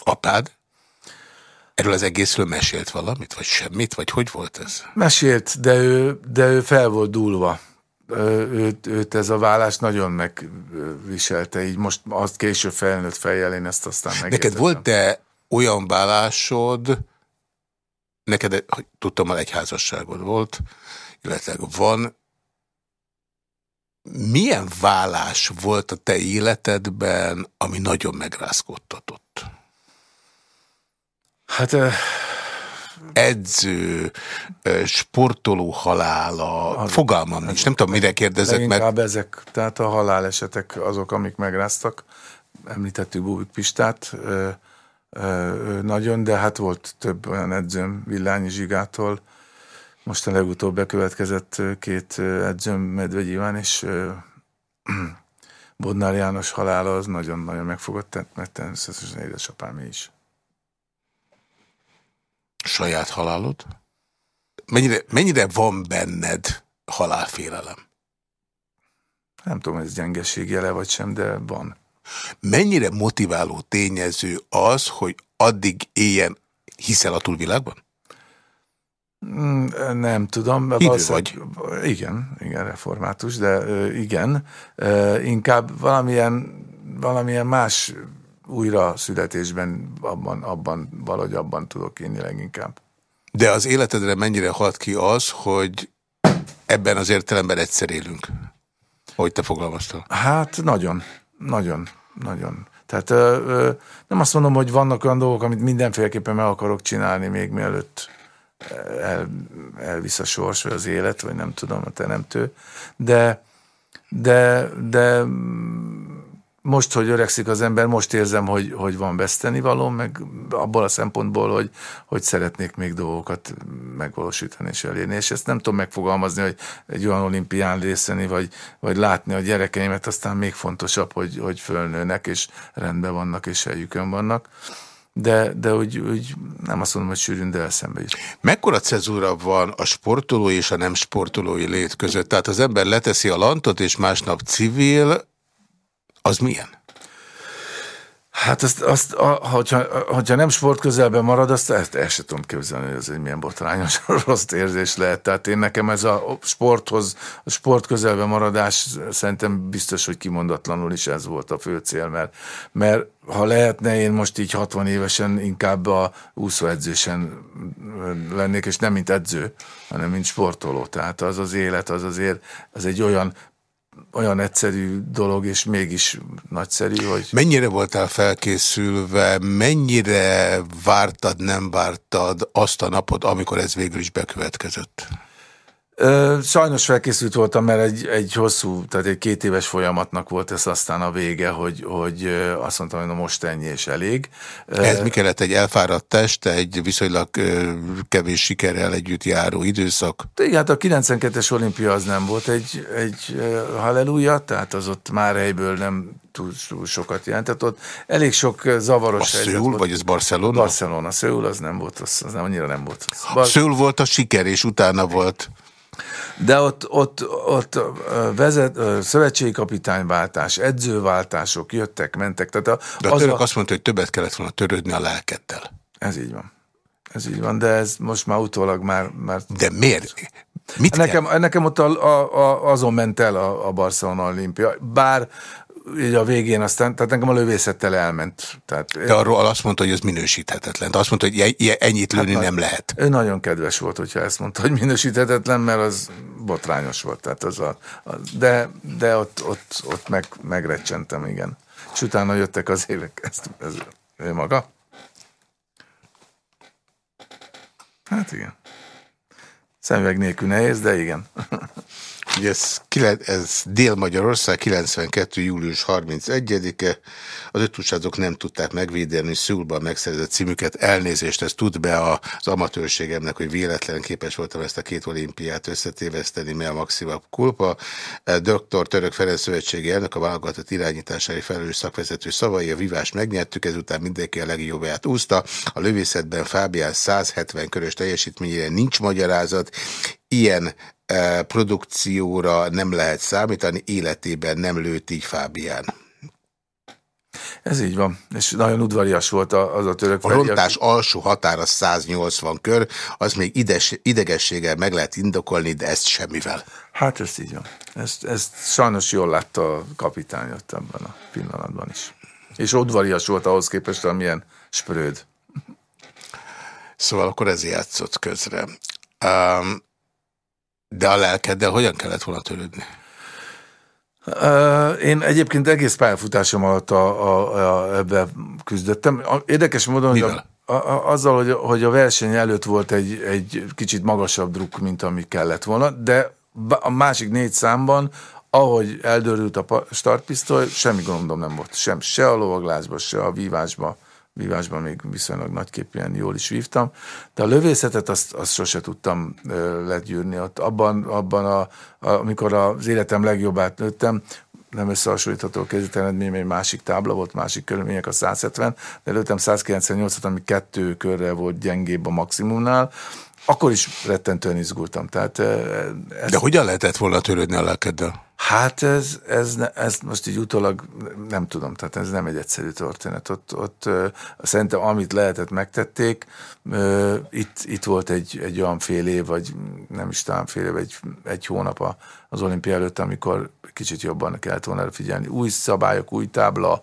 Apád? Erről az egészről mesélt valamit, vagy semmit, vagy hogy volt ez? Mesélt, de ő, de ő fel volt dúlva. Őt, őt ez a vállás nagyon megviselte, így most azt később felnőtt fejjel én ezt aztán megértettem. Neked volt-e olyan vállásod, neked, hogy tudtam, egy házasságod volt, illetve van. Milyen vállás volt a te életedben, ami nagyon megrázkodtatott? Hát... Uh, Edző, sportoló halála, az, fogalmam nincs, nem tudom, mire meg. Inkább ezek, tehát a halálesetek azok, amik megráztak. Említettük Bubik Pistát, nagyon, de hát volt több olyan edzőm Villányi Zsigától, most a legutóbb bekövetkezett két edzőm, Medvegy Iván és <clears throat> Bodnár János halála az nagyon-nagyon megfogott, mert természetesen édesapám is. Saját halálod? Mennyire, mennyire van benned halálfélelem? Nem tudom, ez gyengeség jele vagy sem, de van. Mennyire motiváló tényező az, hogy addig éljen, hiszel a túlvilágban? Mm, nem tudom. Hívő vagy? Igen, igen, református, de igen. Inkább valamilyen, valamilyen más újra születésben abban, abban, valahogy abban tudok élni leginkább. De az életedre mennyire hat ki az, hogy ebben az értelemben egyszer élünk? Hogy te fogalmaztál? Hát nagyon. Nagyon, nagyon. Tehát ö, ö, nem azt mondom, hogy vannak olyan dolgok, amit mindenféleképpen meg akarok csinálni, még mielőtt el, elvisz a sors, vagy az élet, vagy nem tudom, a teremtő, de, de, de most, hogy öregszik az ember, most érzem, hogy, hogy van vesztenivaló, meg abból a szempontból, hogy, hogy szeretnék még dolgokat megvalósítani és elérni. És ezt nem tudom megfogalmazni, hogy egy olyan olimpián részeni, vagy, vagy látni a gyerekeimet, aztán még fontosabb, hogy, hogy fölnőnek, és rendben vannak, és helyükön vannak. De, de úgy, úgy nem azt mondom, hogy sűrűn, de eszembe is. Mekkora cezúra van a sportoló és a nem sportolói lét között? Tehát az ember leteszi a lantot, és másnap civil, az milyen? Hát azt, azt a, hogyha, hogyha nem sport közelben marad, azt ezt el sem tudom képzelni, hogy ez egy milyen botrányos <laughs> rossz érzés lehet. Tehát én nekem ez a sporthoz, a sport közelben maradás szerintem biztos, hogy kimondatlanul is ez volt a fő cél, mert, mert ha lehetne, én most így 60 évesen inkább a úszóedzősen lennék, és nem mint edző, hanem mint sportoló. Tehát az az élet, az azért, az egy olyan olyan egyszerű dolog, és mégis nagyszerű, hogy... Mennyire voltál felkészülve, mennyire vártad, nem vártad azt a napot, amikor ez végül is bekövetkezett? Sajnos felkészült voltam, mert egy, egy hosszú, tehát egy két éves folyamatnak volt ez aztán a vége, hogy, hogy azt mondtam, hogy na most ennyi és elég. Ez mi kellett? Egy elfáradt test, egy viszonylag kevés sikerrel együtt járó időszak? Igen, hát a 92-es olimpia az nem volt egy, egy halleluja, tehát az ott már helyből nem túl, túl sokat jelentett. Ott elég sok zavaros a helyzet volt. vagy ez Barcelona? Barcelona. Szőul az nem volt rossz, az nem, annyira nem volt rossz. Bar Szőul volt a siker, és utána volt... De ott, ott, ott vezet, szövetségi kapitányváltás, edzőváltások jöttek, mentek. Tehát a, De a török a... azt mondta, hogy többet kellett volna törődni a lelkeddel. Ez így van. Ez így van, de ez most már utólag már... már... De miért? Mit nekem, kell? nekem ott a, a, a, azon ment el a, a Barcelona Olimpia. Bár így a végén aztán, tehát nekem a lövészettel elment. Tehát, De arról azt mondta, hogy ez minősíthetetlen. De azt mondta, hogy ennyit lőni hát nem lehet. Ő nagyon kedves volt, hogyha ezt mondta, hogy minősíthetetlen, mert az botrányos volt. Tehát az a, a, de, de ott, ott, ott meg, megrecsentem, igen. És utána jöttek az évek. Ezt, ez, ő maga? Hát igen. Szemüveg nélkül nehéz, de igen. <laughs> Ugye ez, ez Dél-Magyarország 92. július 31-e. Az ötúsázók nem tudták megvédeni Szulban megszerzett címüket. Elnézést, ez tud be az amatőrségemnek, hogy véletlen képes voltam ezt a két olimpiát összetéveszteni, mi a maximabb kulpa. Dr. Török Ferenc Szövetségi elnök a válogatott irányítására felelős szakvezető szavai, a vivást megnyertük, ezután mindenki a legjobbját úszta. A lövészetben Fábián 170 körös teljesítményére nincs magyarázat, ilyen E, produkcióra nem lehet számítani, életében nem lőtt így Fábián. Ez így van, és nagyon udvarias volt az a török. A rontás aki... alsó határa 180 kör, az még ides, idegességgel meg lehet indokolni, de ezt semmivel. Hát ez így van. Ezt, ezt sajnos jól látta a kapitány ott ebben a pillanatban is. És udvarias volt ahhoz képest, amilyen spröd. Szóval akkor ez játszott közre. Um, de a lelkeddel hogyan kellett volna törődni? Én egyébként egész pályafutásom alatt a, a, a, ebbe küzdöttem. Érdekes módon, Mivel? hogy a, a, azzal, hogy, hogy a verseny előtt volt egy, egy kicsit magasabb druk, mint ami kellett volna, de a másik négy számban, ahogy eldörült a startpisztoly, semmi gondom nem volt. Sem, se a lovaglásba, se a vívásba vívásban még viszonylag nagyképűen jól is vívtam, de a lövészetet azt, azt sose tudtam legyűrni. Ott abban, abban a, a, amikor az életem legjobbát nőttem, nem összehasonlítható eredmény, egy másik tábla volt, másik körülmények a 170, de előttem 198-at, ami kettő körre volt gyengébb a maximumnál, akkor is rettentően izgultam. Tehát, ezt... De hogyan lehetett volna törődni a lelkeddel? Hát ez, ez, ez most így utólag nem tudom, tehát ez nem egy egyszerű történet. Ott, ott szerintem amit lehetett megtették, itt, itt volt egy, egy olyan fél év, vagy nem is talán fél év, egy, egy hónap az olimpia előtt, amikor kicsit jobban kellett volna figyelni. Új szabályok, új tábla,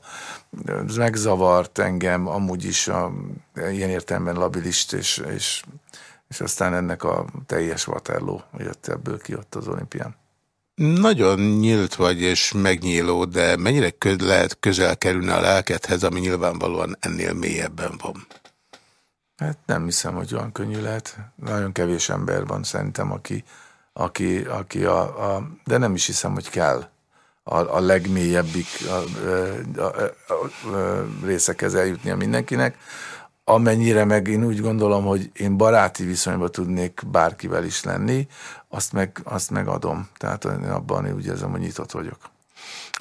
ez megzavart engem, amúgy is a, ilyen értelemben labilist, és, és, és aztán ennek a teljes Waterloo jött ebből ki ott az olimpián. Nagyon nyílt vagy és megnyíló, de mennyire köz lehet közel kerülni a lelkedhez, ami nyilvánvalóan ennél mélyebben van? Hát nem hiszem, hogy olyan könnyű lehet. Nagyon kevés ember van szerintem, aki, aki, aki a, a de nem is hiszem, hogy kell a, a legmélyebbik a, a, a, a, a részekhez eljutnia mindenkinek. Amennyire meg én úgy gondolom, hogy én baráti viszonyban tudnék bárkivel is lenni, azt meg, azt megadom. Tehát én abban úgy érzem, hogy nyitott vagyok.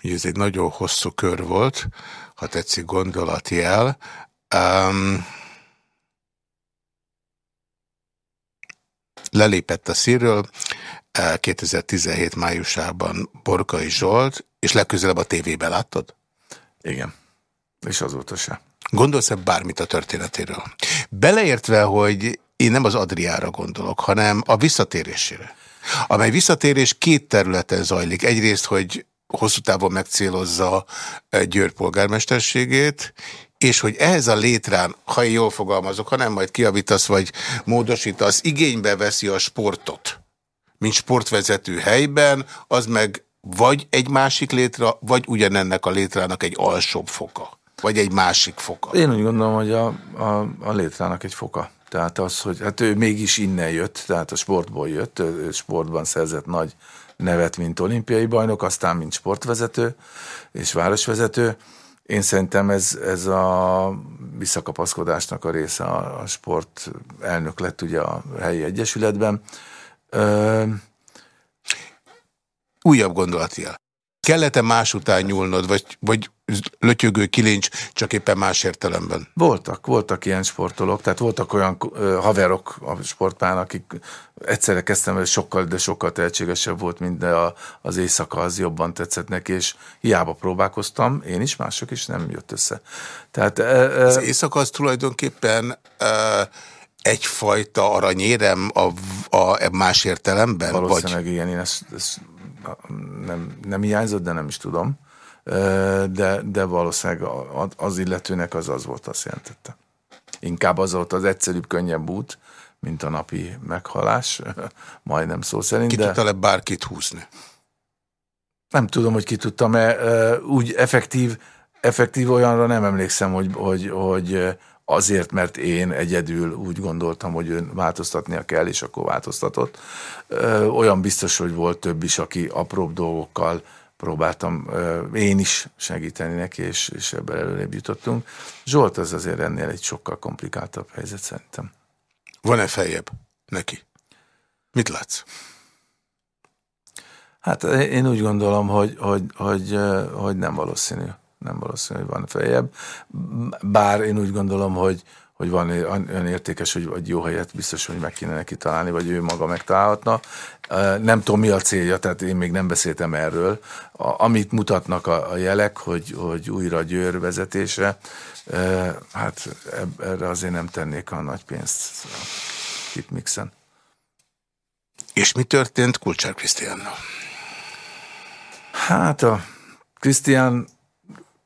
Ez egy nagyon hosszú kör volt, ha tetszik gondolatjel. Um, lelépett a szírről 2017 májusában Borkai Zsolt, és legközelebb a tévében láttad? Igen, és azóta se. Gondolsz-e bármit a történetéről? Beleértve, hogy én nem az Adriára gondolok, hanem a visszatérésére. Amely visszatérés két területen zajlik. Egyrészt, hogy hosszú távon megcélozza Győr polgármesterségét, és hogy ehhez a létrán, ha én jól fogalmazok, ha nem majd kiavítasz vagy módosítasz, igénybe veszi a sportot, mint sportvezető helyben, az meg vagy egy másik létra, vagy ugyanennek a létrának egy alsóbb foka. Vagy egy másik foka? Én úgy gondolom, hogy a, a, a létrának egy foka. Tehát az, hogy hát ő mégis innen jött, tehát a sportból jött, ő sportban szerzett nagy nevet, mint olimpiai bajnok, aztán mint sportvezető és városvezető. Én szerintem ez, ez a visszakapaszkodásnak a része, a, a sport elnök lett ugye a helyi egyesületben. Ö... Újabb gondolatjel. Kellett-e más után nyúlnod, vagy, vagy lötyögő kilincs, csak éppen más értelemben. Voltak, voltak ilyen sportolók, tehát voltak olyan haverok a sportpán, akik egyszerre kezdtem, hogy sokkal, de sokkal tehetségesebb volt, mint a, az éjszaka az jobban tetszett neki, és hiába próbálkoztam, én is, mások is nem jött össze. Tehát, az éjszaka az tulajdonképpen uh, egyfajta aranyérem a, a, a más értelemben? Valószínűleg vagy? igen, én ezt, ezt nem, nem hiányzott, de nem is tudom. De, de valószínűleg az illetőnek az az volt, azt jelentette. Inkább az volt az egyszerűbb, könnyebb út, mint a napi meghalás, <laughs> majdnem szó szerint. Ki de... tudta le bárkit húzni? Nem tudom, hogy ki tudta, mert úgy effektív, effektív olyanra nem emlékszem, hogy, hogy, hogy azért, mert én egyedül úgy gondoltam, hogy ön változtatnia kell, és akkor változtatott. Olyan biztos, hogy volt több is, aki apróbb dolgokkal próbáltam én is segíteni neki, és, és ebben előrébb jutottunk. Zsolt az azért ennél egy sokkal komplikáltabb helyzet szerintem. Van-e feljebb neki? Mit látsz? Hát én úgy gondolom, hogy, hogy, hogy, hogy nem valószínű nem valószínű, hogy van feljebb. Bár én úgy gondolom, hogy, hogy van olyan értékes, hogy egy jó helyet biztos, hogy meg kéne neki találni, vagy ő maga megtalálhatna. Nem tudom, mi a célja, tehát én még nem beszéltem erről. Amit mutatnak a, jelek, hogy, hogy újra Győr vezetése, hát erre azért nem tennék a nagy pénzt a hitmixen. És mi történt Kulcsár Krisztiánnal? Hát a Krisztián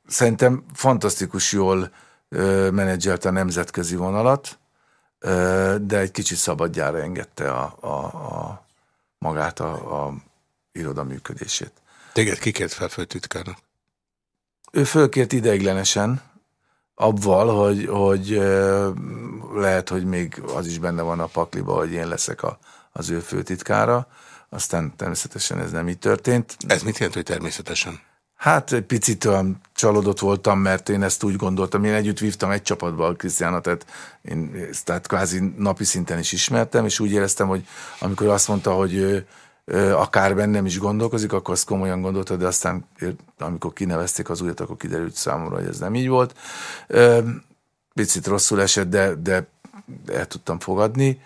szerintem fantasztikus jól menedzselt a nemzetközi vonalat, de egy kicsit szabadjára engedte a, a, a magát a, a iroda működését. Téged kikért fel főtitkárnak? Ő fölkért ideiglenesen, abval, hogy, hogy lehet, hogy még az is benne van a pakliba, hogy én leszek a, az ő főtitkára. Aztán természetesen ez nem így történt. Ez mit jelent, hogy természetesen? Hát egy picit olyan csalódott voltam, mert én ezt úgy gondoltam. Én együtt vívtam egy csapatba a Krisztiánat, tehát én tehát kvázi napi szinten is ismertem, és úgy éreztem, hogy amikor azt mondta, hogy ő, akár bennem is gondolkozik, akkor azt komolyan gondolta, de aztán amikor kinevezték az újat, akkor kiderült számomra, hogy ez nem így volt. Picit rosszul esett, de, de el tudtam fogadni.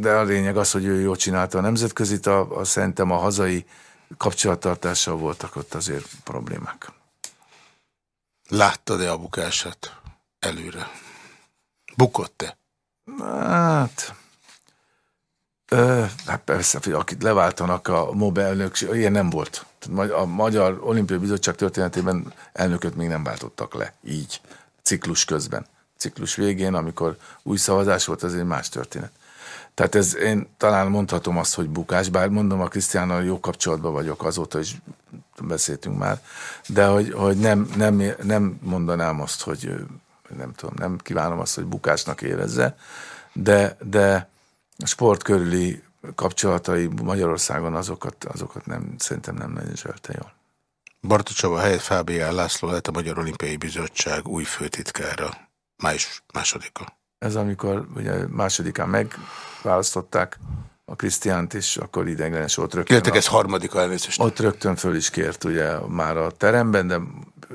De a lényeg az, hogy ő jól csinálta a nemzetközit, a, a szerintem a hazai kapcsolattartással voltak ott azért problémák. Láttad-e a bukását előre? Bukott-e? Hát... Ö, hát persze, hogy akit leváltanak a MOB elnökség, ilyen nem volt. A Magyar Olimpiai Bizottság történetében elnököt még nem váltottak le, így, ciklus közben. Ciklus végén, amikor új szavazás volt, az egy más történet. Tehát ez, én talán mondhatom azt, hogy bukás, bár mondom, a Krisztiánnal jó kapcsolatban vagyok, azóta is beszéltünk már, de hogy, hogy nem, nem, nem mondanám azt, hogy nem tudom, nem kívánom azt, hogy bukásnak érezze, de, de a sport körüli kapcsolatai Magyarországon azokat, azokat nem, szerintem nem menedzselte jól. Barta Csaba helyett Fábián László lett a Magyar Olimpiai Bizottság új főtitkára, május másodika. Ez amikor ugye másodikán megválasztották a Krisztiánt, és akkor ideiglenes volt rögtön. Kértek ez harmadik elnézést. Ott rögtön föl is kért ugye már a teremben, de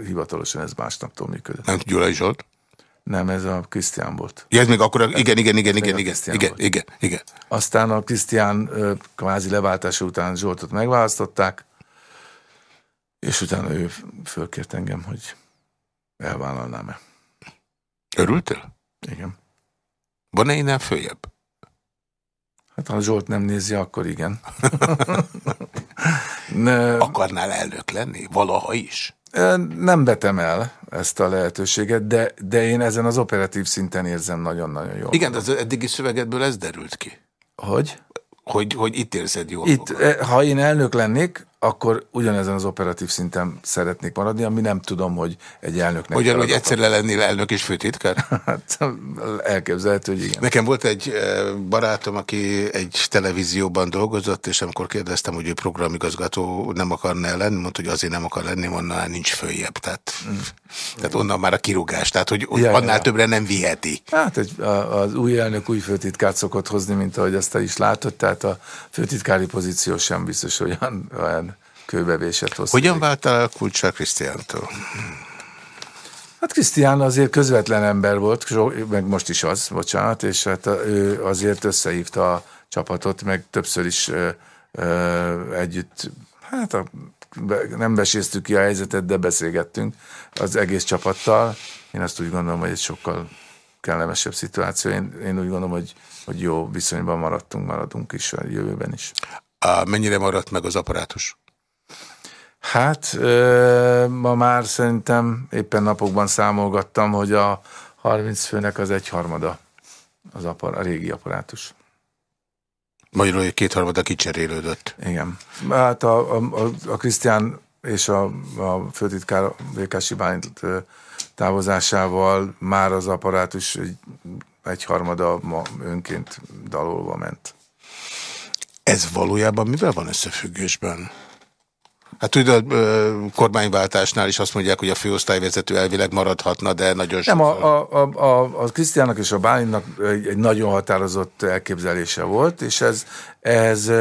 hivatalosan ez másnaptól működött. Nem Gyulai Zsolt? Nem, ez a Krisztián volt. Ja, ez még akkor, igen, igen, igen, igen, igen, igen, igen, igen. Aztán a Krisztián kvázi leváltása után Zsoltot megválasztották, és utána ő fölkért engem, hogy elvállalnám-e. Örültél? Igen. Van-e innen följebb? Hát ha Zsolt nem nézi, akkor igen. <laughs> ne, Akarnál elnök lenni? Valaha is? Nem vetem el ezt a lehetőséget, de, de én ezen az operatív szinten érzem nagyon-nagyon jól. Igen, de az eddigi szövegedből ez derült ki. Hogy? Hogy, hogy itt érzed jól Itt, magad. ha én elnök lennék, akkor ugyanezen az operatív szinten szeretnék maradni, ami nem tudom, hogy egy elnöknek... Ugyan, hogy egyszer le lennél elnök és főtitkár? <laughs> hát elképzelhető, hogy igen. Nekem volt egy eh, barátom, aki egy televízióban dolgozott, és amikor kérdeztem, hogy ő programigazgató nem akarna lenni, mondta, hogy azért nem akar lenni, mondta, nincs följebb. Tehát, mm. tehát onnan már a kirúgás, tehát hogy ja, annál ja. többre nem viheti. Hát egy, az új elnök új főtitkát szokott hozni, mint ahogy ezt is látod, tehát a főtitkári pozíció sem biztos, olyan, olyan kőbevésett hosszú. Hogyan váltál el Kulcsár Krisztiántól? Hát Krisztián azért közvetlen ember volt, meg most is az, bocsánat, és hát ő azért összehívta a csapatot, meg többször is ö, ö, együtt, hát a, nem beséztük ki a helyzetet, de beszélgettünk az egész csapattal. Én azt úgy gondolom, hogy egy sokkal kellemesebb szituáció. Én, én úgy gondolom, hogy, hogy jó viszonyban maradtunk, maradunk is a jövőben is. A, mennyire maradt meg az aparátus? Hát ma már szerintem éppen napokban számolgattam, hogy a 30 főnek az egyharmada az apar, a régi aparátus. Magyarul, hogy kétharmada kicserélődött. Igen. Hát a, a, a Krisztián és a, a főtitkár Vékási Bálint távozásával már az apparátus egy, egyharmada ma önként dalolva ment. Ez valójában mivel van összefüggésben? Hát tudod, a kormányváltásnál is azt mondják, hogy a főosztályvezető elvileg maradhatna, de nagyon sok. Nem, a, a, a, a Krisztiának és a Bálintnak egy, egy nagyon határozott elképzelése volt, és ez, ez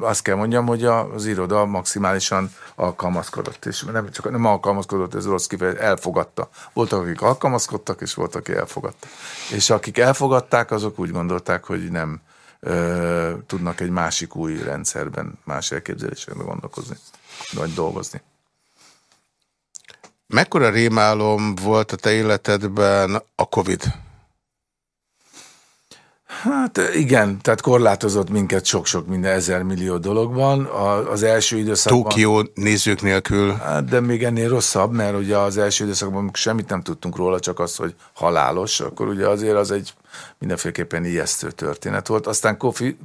azt kell mondjam, hogy az iroda maximálisan alkalmazkodott, és nem csak nem alkalmazkodott, ez rossz kifejezés, elfogadta. Voltak, akik alkalmazkodtak, és voltak, akik elfogadtak. És akik elfogadták, azok úgy gondolták, hogy nem ö, tudnak egy másik új rendszerben, más elképzelésekben gondolkozni vagy dolgozni. Mekkora rémálom volt a te életedben a Covid? Hát igen, tehát korlátozott minket sok-sok minden ezer millió dologban. A, az első időszakban... Tokió nézők nélkül. Hát, de még ennél rosszabb, mert ugye az első időszakban semmit nem tudtunk róla, csak az, hogy halálos, akkor ugye azért az egy mindenféleképpen ijesztő történet volt. Aztán Kofi,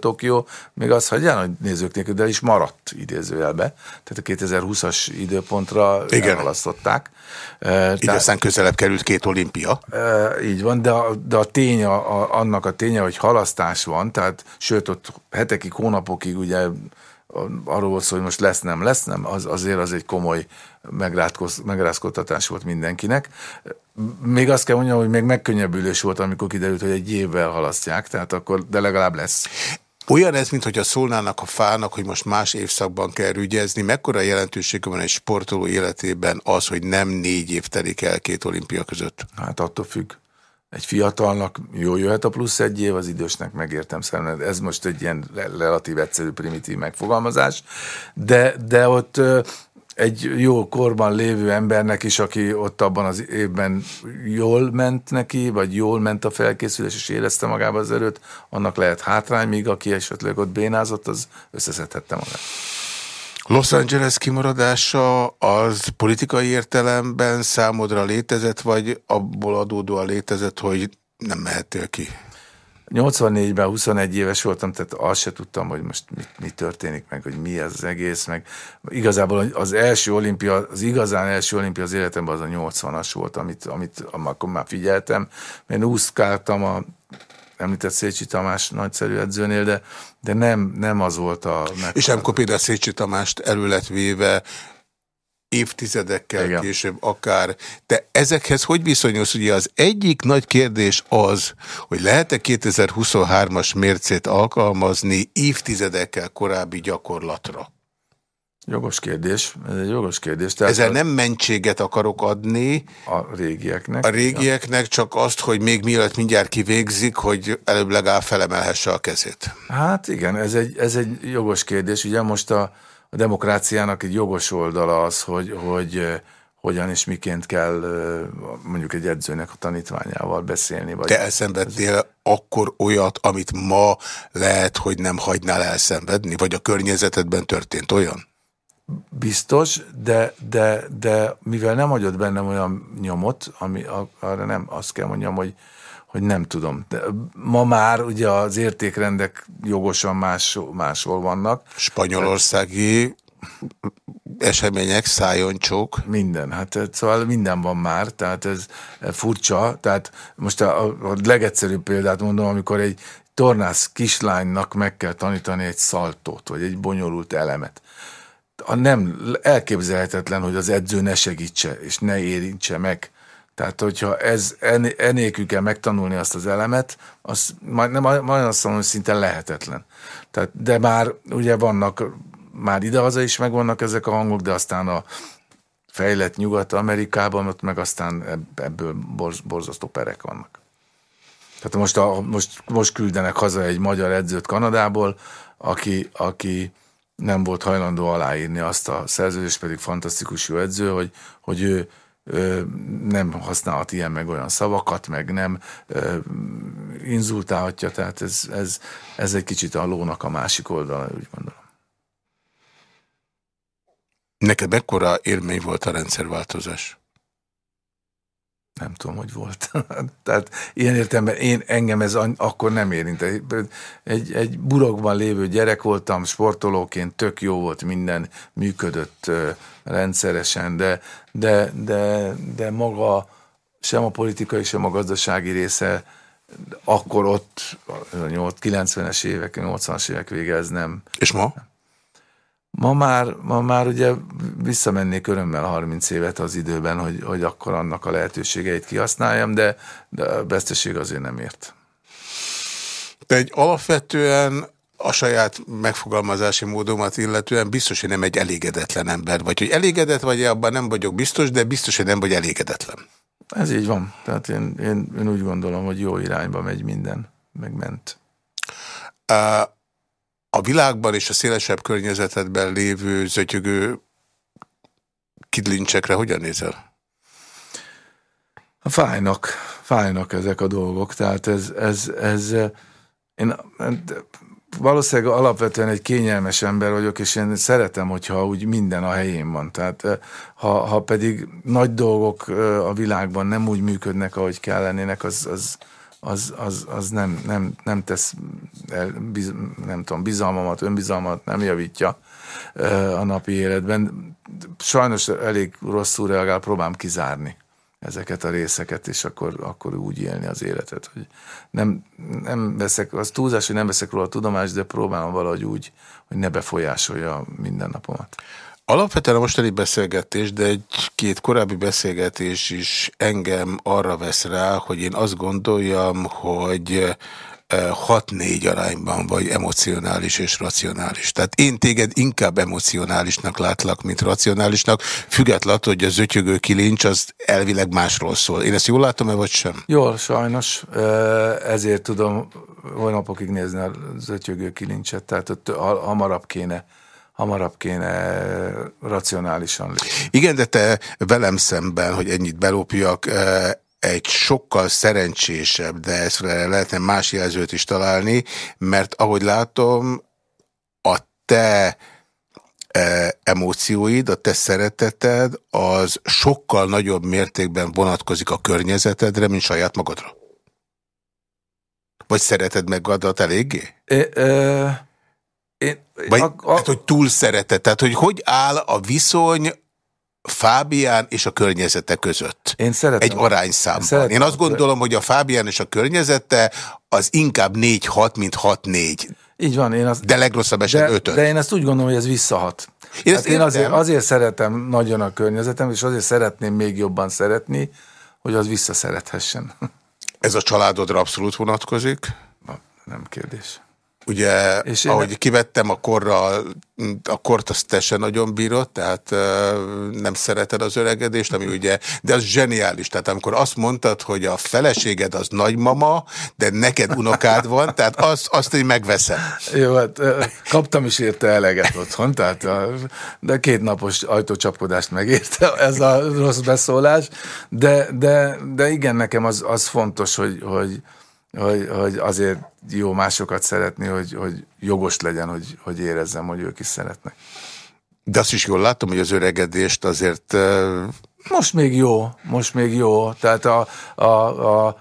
Tokió még azt hagyján, hogy nézők nélkül, de is maradt idézőjelbe. Tehát a 2020-as időpontra Igen. elhalasztották. Így Tehát, aztán közelebb került két olimpia. Így van, de a, de a tény, a, a, annak a ténye, hogy halasztás van, tehát sőt ott hetekig, hónapokig ugye arról volt szó, hogy most lesz, nem lesz, nem, az, azért az egy komoly megrázkodtatás volt mindenkinek. Még azt kell mondjam, hogy még megkönnyebbülés volt, amikor kiderült, hogy egy évvel halasztják, tehát akkor, de legalább lesz. Olyan ez, mintha szólnának a fának, hogy most más évszakban kell ügyezni. Mekkora jelentősége van egy sportoló életében az, hogy nem négy év telik el két olimpia között? Hát attól függ. Egy fiatalnak jó jöhet a plusz egy év, az idősnek megértem szerintem. Ez most egy ilyen relatív egyszerű, primitív megfogalmazás, de, de ott egy jó korban lévő embernek is, aki ott abban az évben jól ment neki, vagy jól ment a felkészülés, és érezte magába az erőt, annak lehet hátrány, míg aki esetleg ott bénázott, az összeszedhette magát. Los Angeles kimaradása az politikai értelemben számodra létezett, vagy abból adódóan létezett, hogy nem mehettél ki? 84-ben 21 éves voltam, tehát azt se tudtam, hogy most mi, mi történik meg, hogy mi ez az egész, meg igazából az első olimpia, az igazán első olimpia az életemben az a 80-as volt, amit, amit akkor már figyeltem, mert úszkáltam a említett Szécsi Tamás nagyszerű edzőnél, de, de nem, nem az volt a... És amikor például Szécsi Tamást elő véve évtizedekkel Igen. később akár. De ezekhez hogy viszonyulsz? Ugye az egyik nagy kérdés az, hogy lehet-e 2023-as mércét alkalmazni évtizedekkel korábbi gyakorlatra? Jogos kérdés, ez egy jogos kérdés. Tehát Ezzel nem mentséget akarok adni. A régieknek. A régieknek, csak azt, hogy még mielőtt mindjárt kivégzik, hogy előbb legalább felemelhesse a kezét. Hát igen, ez egy, ez egy jogos kérdés. Ugye most a, a demokráciának egy jogos oldala az, hogy, hogy hogyan és miként kell mondjuk egy edzőnek a tanítványával beszélni. Vagy Te elszenvedtél akkor olyat, amit ma lehet, hogy nem hagynál elszenvedni? Vagy a környezetedben történt olyan? Biztos, de, de, de mivel nem hagyott bennem olyan nyomot, ami arra nem azt kell mondjam, hogy, hogy nem tudom. De ma már ugye az értékrendek jogosan más, máshol vannak. Spanyolországi események, szájon csók. Minden, hát szóval minden van már, tehát ez furcsa. Tehát most a, a legegyszerűbb példát mondom, amikor egy tornász kislánynak meg kell tanítani egy szaltót, vagy egy bonyolult elemet. A nem elképzelhetetlen, hogy az edző ne segítse, és ne érintse meg tehát, hogyha ez enélkül kell megtanulni azt az elemet, az majd, nem, majd azt mondom, hogy szinte lehetetlen. Tehát, de már ugye vannak már idehaza is megvannak ezek a hangok, de aztán a fejlett Nyugat-Amerikában, ott meg aztán ebből borz, borzasztó perek vannak. Tehát most, a, most, most küldenek haza egy magyar edzőt Kanadából, aki, aki nem volt hajlandó aláírni azt a szerződést, pedig fantasztikus jó edző, hogy, hogy ő, nem használhat ilyen meg olyan szavakat, meg nem ö, inzultálhatja, tehát ez, ez, ez egy kicsit a lónak a másik oldala, úgy gondolom. Neked mekkora élmény volt a rendszerváltozás? Nem tudom, hogy volt. <laughs> Tehát ilyen értelemben én, engem ez akkor nem érint. Egy, egy burokban lévő gyerek voltam, sportolóként tök jó volt, minden működött rendszeresen, de, de, de, de maga sem a politikai, sem a gazdasági része akkor ott, a 90-es évek, 80-as évek vége, ez nem. És ma? Ma már, ma már ugye visszamennék örömmel 30 évet az időben, hogy, hogy akkor annak a lehetőségeit kihasználjam, de, de a veszteség azért nem ért. Te egy alapvetően a saját megfogalmazási módomat illetően biztos, hogy nem egy elégedetlen ember vagy. Hogy elégedett vagy, abban nem vagyok biztos, de biztos, hogy nem vagy elégedetlen. Ez így van. Tehát én, én, én úgy gondolom, hogy jó irányba megy minden, megment. Uh, a világban és a szélesebb környezetedben lévő zötyögő kidlincsekre hogyan nézel? Fájnak, fájnak ezek a dolgok, tehát ez, ez, ez én valószínűleg alapvetően egy kényelmes ember vagyok, és én szeretem, hogyha úgy minden a helyén van. Tehát ha, ha pedig nagy dolgok a világban nem úgy működnek, ahogy kellenének, az, az, az, az, az nem, nem, nem tesz el, biz, nem tudom, bizalmamat, önbizalmat nem javítja a napi életben. Sajnos elég rosszul reagál, próbálom kizárni ezeket a részeket, és akkor, akkor úgy élni az életet, hogy nem, nem veszek, az túlzás, hogy nem veszek róla a tudomást, de próbálom valahogy úgy, hogy ne befolyásolja minden napomat. Alapvetően a mostani beszélgetés, de egy-két korábbi beszélgetés is engem arra vesz rá, hogy én azt gondoljam, hogy 6-4 arányban vagy emocionális és racionális. Tehát én téged inkább emocionálisnak látlak, mint racionálisnak, függetlenül, hogy a zötyögő kilincs az elvileg másról szól. Én ezt jól látom-e, vagy sem? Jól, sajnos. Ezért tudom napokig nézni a zötyögő kilincset, tehát ott hamarabb kéne hamarabb kéne racionálisan lépni. Igen, de te velem szemben, hogy ennyit belopjak, egy sokkal szerencsésebb, de ezt lehetne más jelzőt is találni, mert ahogy látom, a te e, emócióid, a te szereteted, az sokkal nagyobb mértékben vonatkozik a környezetedre, mint saját magadra. Vagy szereted magadat eléggé? É, e, én, Vagy, a, a, hát, hogy túl szereted, tehát hogy hogy áll a viszony Fábián és a környezete között. Én szeretem. Egy arányszámban. Szeretem. Én azt gondolom, hogy a Fábián és a környezete az inkább 4-6, mint 6-4. Így van. Én azt, de legrosszabb eset 5 De én ezt úgy gondolom, hogy ez visszahat. Én, hát én azért, azért szeretem nagyon a környezetem, és azért szeretném még jobban szeretni, hogy az visszaszerethessen. Ez a családodra abszolút vonatkozik? Na, nem kérdés. Ugye, és ahogy én... kivettem a korra, a kort azt te se nagyon bírod, tehát nem szereted az öregedést, ami ugye, de az zseniális. Tehát amikor azt mondtad, hogy a feleséged az nagymama, de neked unokád van, tehát azt, azt én megveszem. Jó, hát kaptam is érte eleget otthon, tehát de két napos ajtócsapkodást megérte ez a rossz beszólás, de, de, de igen, nekem az, az fontos, hogy, hogy hogy, hogy azért jó másokat szeretni, hogy, hogy jogos legyen, hogy, hogy érezzem, hogy ők is szeretnek. De azt is jól látom, hogy az öregedést azért... Most még jó, most még jó. Tehát a, a, a, a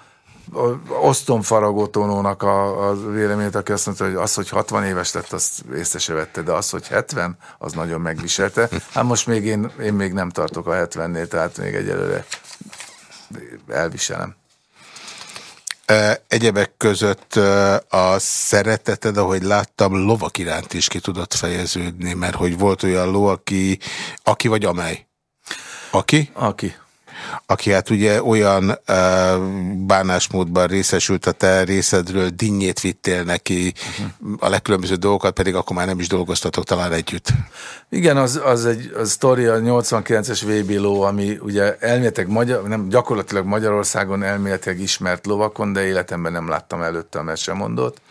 osztom Faragó Tónónak a, a véleményét, aki azt mondta, hogy az, hogy 60 éves lett, azt észre se vette, de az, hogy 70, az nagyon megviselte. Hát most még én, én még nem tartok a 70-nél, tehát még egyelőre elviselem. Egyebek között a szereteted, ahogy láttam, lovak iránt is ki tudott fejeződni, mert hogy volt olyan ló, aki, aki vagy amely? Aki? Aki. Aki hát ugye olyan uh, bánásmódban részesült a te részedről, dinnyét vittél neki, uh -huh. a legkülönböző dolgokat pedig akkor már nem is dolgoztatok talán együtt. Igen, az, az egy az sztori, a 89-es VB ló, ami ugye elméletek magyar, nem, gyakorlatilag Magyarországon elméletileg ismert lovakon, de életemben nem láttam előtte a mesemondót.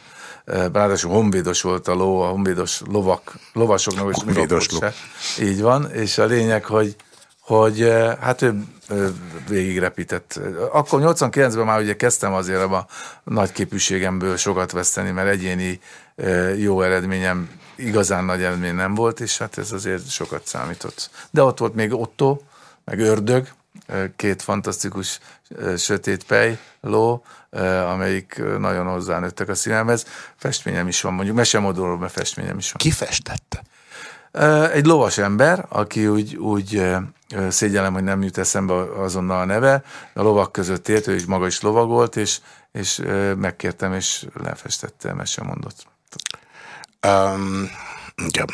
Ráadásul honvédos volt a ló, a honvédos lovak, lovasoknak is honvédos ló. Így van, és a lényeg, hogy hogy hát ő végigrepített. Akkor 89-ben már ugye kezdtem azért a nagy képűségemből sokat veszteni, mert egyéni jó eredményem, igazán nagy eredmény nem volt, és hát ez azért sokat számított. De ott volt még Otto, meg Ördög, két fantasztikus sötét pej ló, amelyik nagyon hozzánőttek a szívemhez. Festményem is van, mondjuk mesemodorról, festményem is van. Ki festette? Egy lovas ember, aki úgy, úgy szégyellem, hogy nem jut eszembe azonnal a neve, a lovak között élt, ő is maga is lovagolt, és, és megkértem, és lefestette, mesemondott. Um, igen.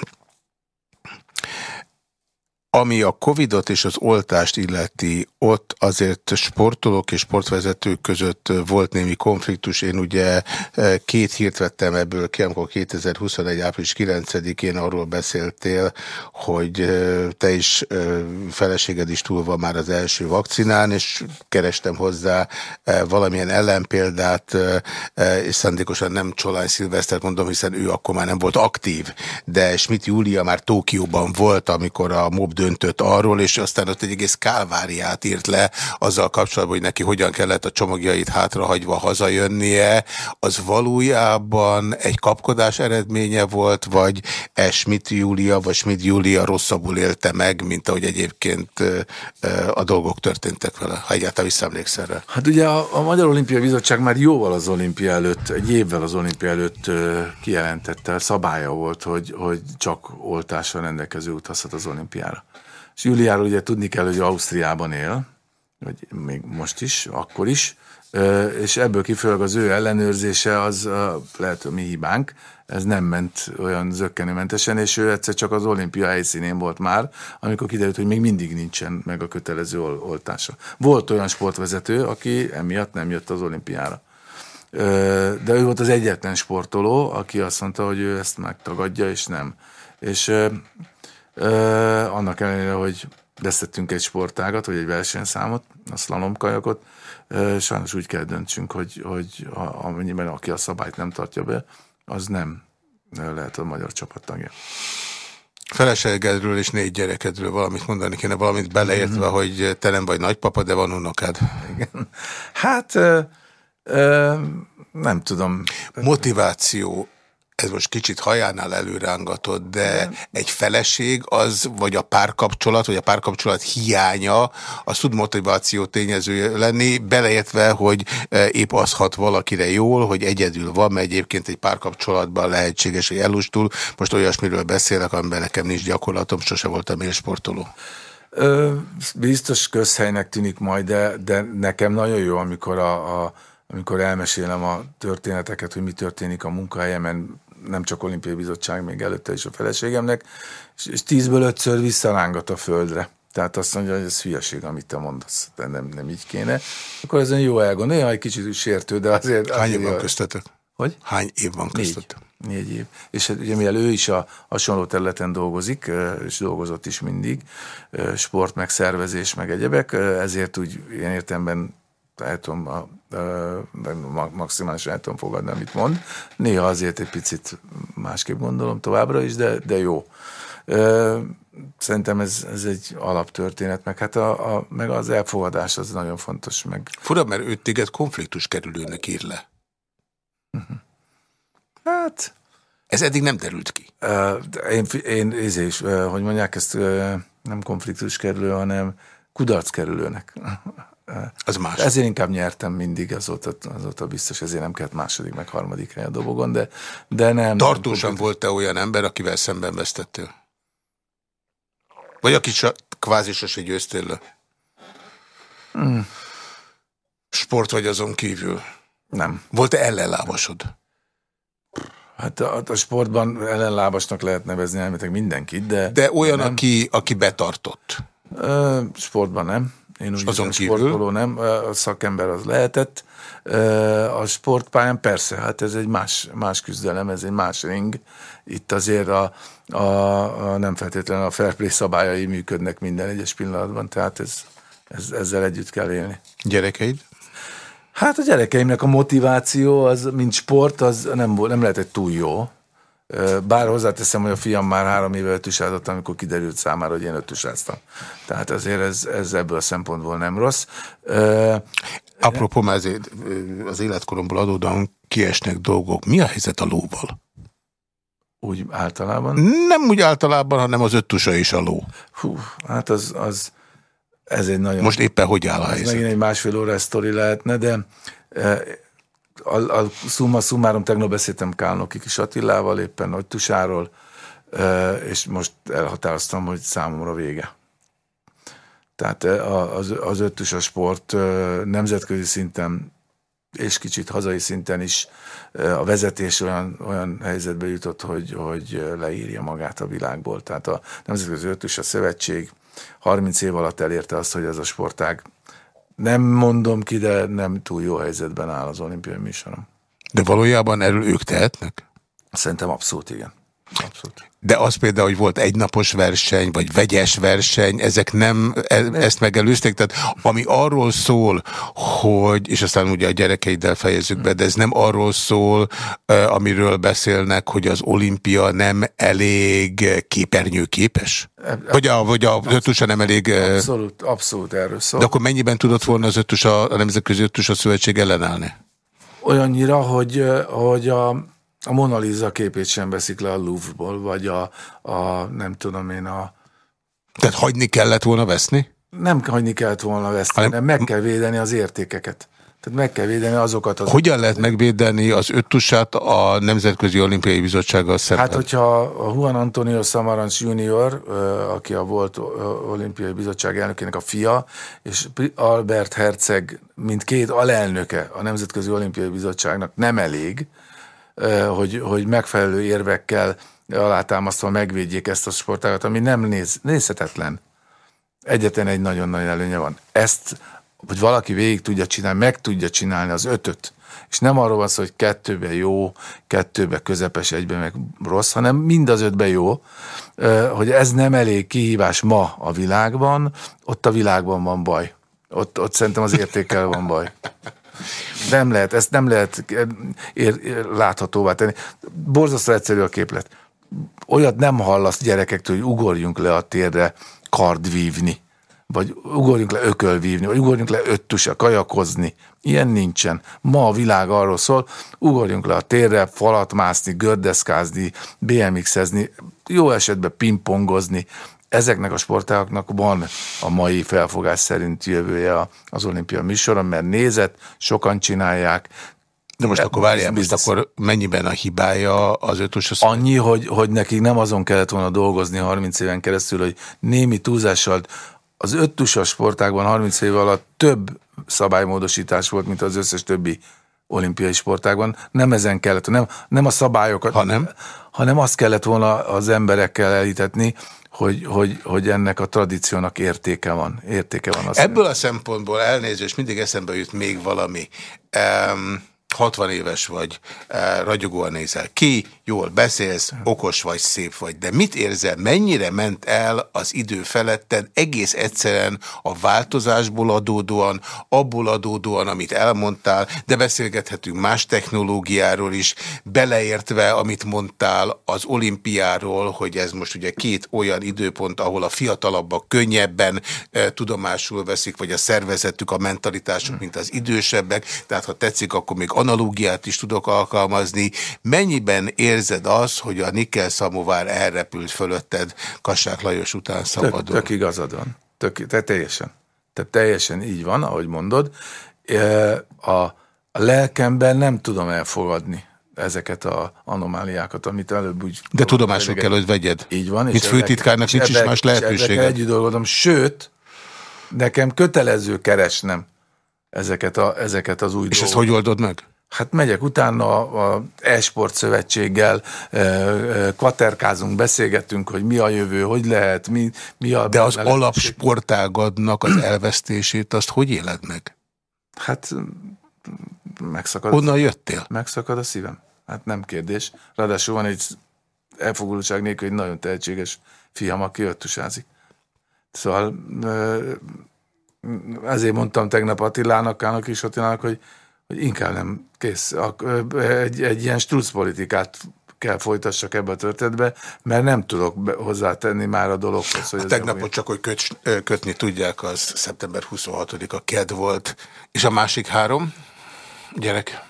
Ami a Covidot és az oltást illeti, ott azért sportolók és sportvezetők között volt némi konfliktus. Én ugye e, két hírt vettem ebből ki, amikor 2021. április 9-én arról beszéltél, hogy e, te is, e, feleséged is túl van már az első vakcinán, és kerestem hozzá valamilyen ellenpéldát, és szándékosan nem Csolány Szilvesztert mondom, hiszen ő akkor már nem volt aktív, de Schmidt Júlia már Tókióban volt, amikor a mob döntött arról, és aztán ott egy egész kálváriát írt le azzal kapcsolatban, hogy neki hogyan kellett a csomagjait hátrahagyva hazajönnie, az valójában egy kapkodás eredménye volt, vagy e Schmidt Júlia, vagy Schmidt Júlia rosszabbul élte meg, mint ahogy egyébként a dolgok történtek vele, ha egyáltalán visszaemlékszel rá. Hát ugye a, a Magyar Olimpia Bizottság már jóval az olimpia előtt, egy évvel az olimpia előtt kijelentette, szabálya volt, hogy, hogy csak oltással rendelkező utazhat az olimpiára. És Juliáról ugye tudni kell, hogy Ausztriában él, vagy még most is, akkor is, és ebből kifolyólag az ő ellenőrzése az lehet a mi hibánk, ez nem ment olyan zöggenőmentesen, és ő egyszer csak az olimpia helyszínén volt már, amikor kiderült, hogy még mindig nincsen meg a kötelező oltása. Volt olyan sportvezető, aki emiatt nem jött az olimpiára. De ő volt az egyetlen sportoló, aki azt mondta, hogy ő ezt megtagadja, és nem. És annak ellenére, hogy vesztettünk egy sportágat, vagy egy versenyszámot, a slalomkajakot, sajnos úgy kell döntsünk, hogy, hogy amennyiben aki a szabályt nem tartja be, az nem lehet a magyar csapat tagja. Feleségedről és négy gyerekedről valamit mondani kéne, valamit beleértve, mm -hmm. hogy te nem vagy nagypapa, de van unokád. Igen. Hát ö, ö, nem tudom. Motiváció ez most kicsit hajánál előrángatott, de Nem. egy feleség az, vagy a párkapcsolat, vagy a párkapcsolat hiánya, az tud motiváció tényező lenni, beleértve, hogy e, épp az hat valakire jól, hogy egyedül van, mert egyébként egy párkapcsolatban lehetséges, hogy elustul. Most olyasmiről beszélek, amiben nekem nincs gyakorlatom, sose voltam élsportoló. Ö, biztos közhelynek tűnik majd, de, de nekem nagyon jó, amikor a, a amikor elmesélem a történeteket, hogy mi történik a munkahelyemen, nem csak olimpiai bizottság, még előtte is a feleségemnek, és, és tízből ötször visszarángat a földre. Tehát azt mondja, hogy ez hülyeség, amit te mondasz, de nem, nem így kéne. Akkor ezen jó elgondolni, néha egy kicsit sértő, de azért... Hány év van köztetek? Hogy? Hány év van köztetek? Négy, négy év. És hát ugye mivel ő is a hasonló területen dolgozik, és dolgozott is mindig, sport, meg szervezés, meg egyebek, ezért úgy ilyen értemben tudom, a, maximálisan el tudom fogadni, amit mond. Néha azért egy picit másképp gondolom továbbra is, de, de jó. Szerintem ez, ez egy alaptörténet, meg hát a, a, meg az elfogadás az nagyon fontos. Meg. Fura, mert ő téged konfliktus kerülőnek ír le. Hát... Ez eddig nem derült ki. Én, én is, hogy mondják, ezt nem konfliktus kerülő, hanem kudarc kerülőnek. Az más. Ezért inkább nyertem mindig, azóta, azóta biztos, ezért nem kellett második, meg harmadik hely a dobogon, de, de nem. Tartósan nem, volt-e olyan ember, akivel szemben vesztettél? Vagy aki kvázi sose győztél le? Hmm. Sport vagy azon kívül? Nem. Volt-e ellenlábasod? Hát a, a sportban ellenlábasnak lehet nevezni elméletek mindenkit, de... De olyan, nem. aki, aki betartott? Ö, sportban nem Én úgy azon kívül? sportoló nem, a szakember az lehetett. A sportpályán persze, hát ez egy más, más küzdelem, ez egy más ring. Itt azért a, a, a nem feltétlenül a fair play szabályai működnek minden egyes pillanatban, tehát ez, ez, ezzel együtt kell élni. Gyerekeid? Hát a gyerekeimnek a motiváció, az, mint sport, az nem, nem lehetett túl jó. Bár hozzáteszem, hogy a fiam már három éve ötüsázott, amikor kiderült számára, hogy én ötüsáztam. Tehát azért ez, ez ebből a szempontból nem rossz. Apropó, már azért az életkoromból adódóan kiesnek dolgok. Mi a helyzet a lóval? Úgy általában? Nem úgy általában, hanem az öttusa is a ló. Hú, hát az, az ez egy nagyon... Most éppen hogy áll a helyzet? Megint egy másfél órás sztori lehetne, de a, a szumma szumárom tegnap beszéltem Kálnoki kis Attilával, éppen Nagy Tusáról, és most elhatároztam, hogy számomra vége. Tehát az, az öttus a sport nemzetközi szinten és kicsit hazai szinten is a vezetés olyan, olyan helyzetbe jutott, hogy, hogy leírja magát a világból. Tehát a Nemzetközi Öttus a Szövetség 30 év alatt elérte azt, hogy ez a sportág nem mondom ki, de nem túl jó helyzetben áll az olimpiai műsorom. De valójában erről ők tehetnek? Szerintem abszolút igen. Abszolút. De az például, hogy volt egynapos verseny, vagy vegyes verseny, ezek nem e ezt megelőzték, tehát ami arról szól, hogy, és aztán ugye a gyerekeiddel fejezzük be, de ez nem arról szól, amiről beszélnek, hogy az olimpia nem elég képernyőképes? Vagy a, vagy a ötusa nem elég... Abszolút, abszolút erről szól. De akkor mennyiben tudott volna az ötusa, a Nemzetközi Ötusa Szövetség ellenállni? Olyannyira, hogy, hogy a a Mona Lisa képét sem veszik le a Louvre-ból, vagy a, a nem tudom én a... Tehát hagyni kellett volna veszni? Nem hagyni kellett volna veszni, hanem, meg kell védeni az értékeket. Tehát meg kell védeni azokat az... Hogyan lehet megvédeni az öttusát a Nemzetközi Olimpiai Bizottsággal szemben? Hát, hogyha a Juan Antonio Samaranch Junior, aki a volt olimpiai bizottság elnökének a fia, és Albert Herceg, mint két alelnöke a Nemzetközi Olimpiai Bizottságnak nem elég, hogy, hogy megfelelő érvekkel alátámasztva megvédjék ezt a sportágat, ami nem néz, nézhetetlen. Egyetlen egy nagyon nagy előnye van. Ezt, hogy valaki végig tudja csinálni, meg tudja csinálni az ötöt, és nem arról van szó, hogy kettőbe jó, kettőbe közepes, egybe meg rossz, hanem mind az ötbe jó, hogy ez nem elég kihívás ma a világban, ott a világban van baj. Ott, ott szerintem az értékkel van baj. <laughs> Nem lehet, ezt nem lehet ér, láthatóvá tenni. Borzasztó egyszerű a képlet. Olyat nem hallasz gyerekektől, hogy ugorjunk le a térre kardvívni, vagy ugorjunk le ökölvívni, vagy ugorjunk le öttusa, kajakozni. Ilyen nincsen. Ma a világ arról szól, ugorjunk le a térre, falat mászni, gördeszkázni, BMX-ezni, jó esetben pingpongozni, ezeknek a sportágaknak van a mai felfogás szerint jövője az olimpia műsoron, mert nézett, sokan csinálják, de most akkor várjál, most akkor mennyiben a hibája az ötös? Annyi, hogy, hogy nekik nem azon kellett volna dolgozni 30 éven keresztül, hogy némi túlzással az öttusas sportágban 30 év alatt több szabálymódosítás volt, mint az összes többi olimpiai sportágban. Nem ezen kellett, nem, nem a szabályokat, hanem? hanem azt kellett volna az emberekkel elítetni, hogy, hogy, hogy ennek a tradíciónak értéke van. Értéke van Ebből a szempontból elnézést mindig eszembe jut még valami. Um, 60 éves vagy, eh, ragyogóan nézel ki, jól beszélsz, okos vagy, szép vagy, de mit érzel, mennyire ment el az idő feletted egész egyszerűen a változásból adódóan, abból adódóan, amit elmondtál, de beszélgethetünk más technológiáról is, beleértve, amit mondtál az olimpiáról, hogy ez most ugye két olyan időpont, ahol a fiatalabbak könnyebben e, tudomásul veszik, vagy a szervezetük, a mentalitásuk, mint az idősebbek, tehát ha tetszik, akkor még analógiát is tudok alkalmazni. Mennyiben érzed az, hogy a Nikkel Szamovár elrepült fölötted Kassák Lajos után szabadon? Tök, tök igazad van. Tök, te teljesen. Te teljesen így van, ahogy mondod. A, a lelkemben nem tudom elfogadni ezeket a anomáliákat, amit előbb úgy... De tudomásul kell, hogy vegyed. Így van. Mint főtitkárnak nincs is más lehetősége. Együtt dolgozom, sőt, nekem kötelező keresnem ezeket, a, ezeket az új És dolgokat. ezt hogy oldod meg? Hát megyek utána a e-sport szövetséggel, kvaterkázunk, beszélgetünk, hogy mi a jövő, hogy lehet, mi, mi a... De az alapsportágadnak az elvesztését, azt hogy éled meg? Hát megszakad. Honnan jöttél? Megszakad a szívem. Hát nem kérdés. Ráadásul van egy elfogultság nélkül egy nagyon tehetséges fiam, aki öttusázik. Szóval ezért mondtam tegnap Attilának, Kának is Attilának, hogy, hogy inkább nem kész. Egy, egy ilyen struc politikát kell folytassak ebbe a történetbe, mert nem tudok hozzátenni már a dologhoz. Hogy a tegnapot csak, hogy köt, kötni tudják, az szeptember 26-a KED volt. És a másik három gyerek?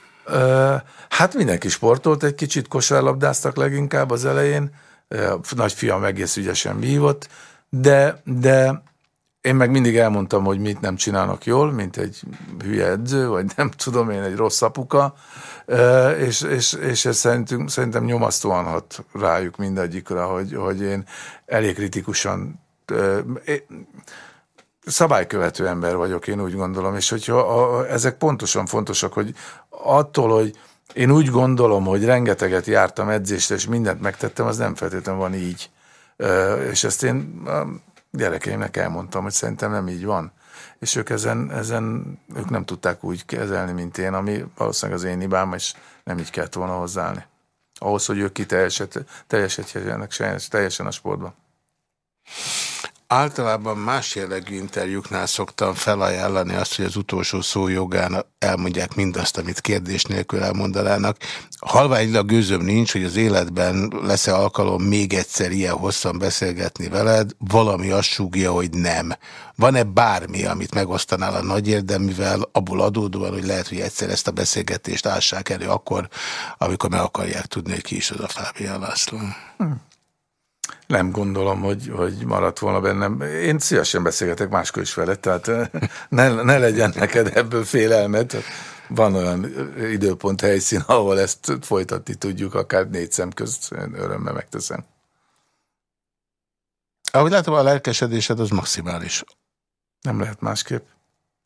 Hát mindenki sportolt, egy kicsit kosárlabdáztak leginkább az elején, nagyfiam egész ügyesen bívott, de, de én meg mindig elmondtam, hogy mit nem csinálnak jól, mint egy hülye edző, vagy nem tudom én, egy rossz apuka, és, és, és ez szerintünk, szerintem nyomasztóan hat rájuk mindegyikra, hogy, hogy én elég kritikusan szabálykövető ember vagyok, én úgy gondolom, és hogyha a, ezek pontosan fontosak, hogy attól, hogy én úgy gondolom, hogy rengeteget jártam edzésre, és mindent megtettem, az nem feltétlenül van így. És ezt én gyerekeimnek elmondtam, hogy szerintem nem így van. És ők ezen, ezen ők nem tudták úgy kezelni, mint én, ami valószínűleg az én hibám, és nem így kellett volna hozzáállni. Ahhoz, hogy ők ki teljesedjenek teljesen a sportban. Általában más jellegű interjúknál szoktam felajánlani azt, hogy az utolsó szó jogán elmondják mindazt, amit kérdés nélkül elmondanának. Halványilag gőzöm nincs, hogy az életben lesz-e alkalom még egyszer ilyen hosszan beszélgetni veled, valami azt súgja, hogy nem. Van-e bármi, amit megosztanál a nagy érdemivel, abból adódóan, hogy lehet, hogy egyszer ezt a beszélgetést ássák elő akkor, amikor meg akarják tudni, hogy ki is az a Fábián László? Hm. Nem gondolom, hogy, hogy maradt volna bennem. Én szívesen beszélgetek máskor is veled, tehát eh, ne, ne legyen neked ebből félelmet. Van olyan időpont, helyszín, ahol ezt folytatni tudjuk, akár négy szem közt, örömmel megteszem. Ahogy látom, a lelkesedésed az maximális. Nem lehet másképp.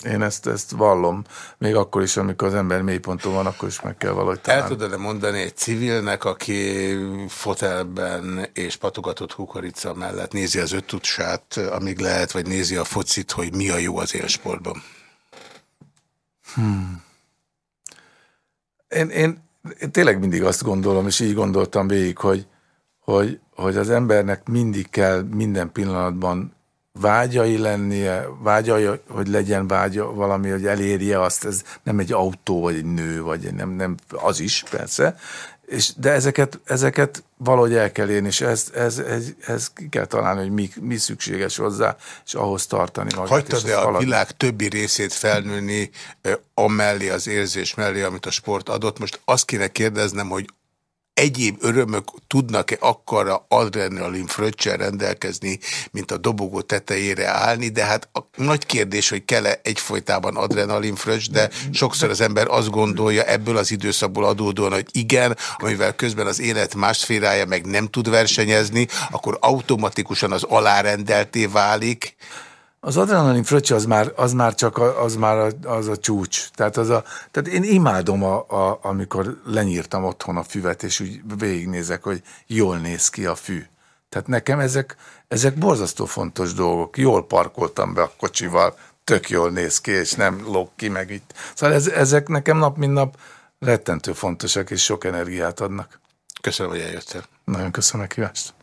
Én ezt, ezt vallom, még akkor is, amikor az ember mélyponton van, akkor is meg kell valahogy találni. El tudod -e mondani egy civilnek, aki fotelben és patogatott kukorica mellett nézi az öttudsát, amíg lehet, vagy nézi a focit, hogy mi a jó az élsportban? Hmm. Én, én, én tényleg mindig azt gondolom, és így gondoltam végig, hogy, hogy, hogy az embernek mindig kell minden pillanatban vágyai lennie, vágyai, hogy legyen vágya valami, hogy elérje azt, ez nem egy autó, vagy egy nő, vagy nem, nem az is, persze, és, de ezeket, ezeket valahogy el kell érni, és ez, ez, ez, ez ki kell találni, hogy mi, mi szükséges hozzá, és ahhoz tartani magát. Hagytad-e a valami... világ többi részét felnőni amellé az érzés mellé, amit a sport adott? Most azt kéne kérdeznem, hogy egyéb örömök tudnak-e akkora adrenalin fröccsel rendelkezni, mint a dobogó tetejére állni, de hát a nagy kérdés, hogy kell-e egyfolytában adrenalin fröccs, de sokszor az ember azt gondolja ebből az időszakból adódóan, hogy igen, amivel közben az élet más szférája meg nem tud versenyezni, akkor automatikusan az alárendelté válik, az adrenalin fröccse az már, az már csak a, az már a, az a csúcs. Tehát, az a, tehát én imádom, a, a, amikor lenyírtam otthon a füvet, és úgy végignézek, hogy jól néz ki a fű. Tehát nekem ezek, ezek borzasztó fontos dolgok. Jól parkoltam be a kocsival, tök jól néz ki, és nem lóg ki meg itt. Szóval ez, ezek nekem nap mint nap rettentő fontosak, és sok energiát adnak. Köszönöm, hogy eljöttél. Nagyon köszönöm a kívást.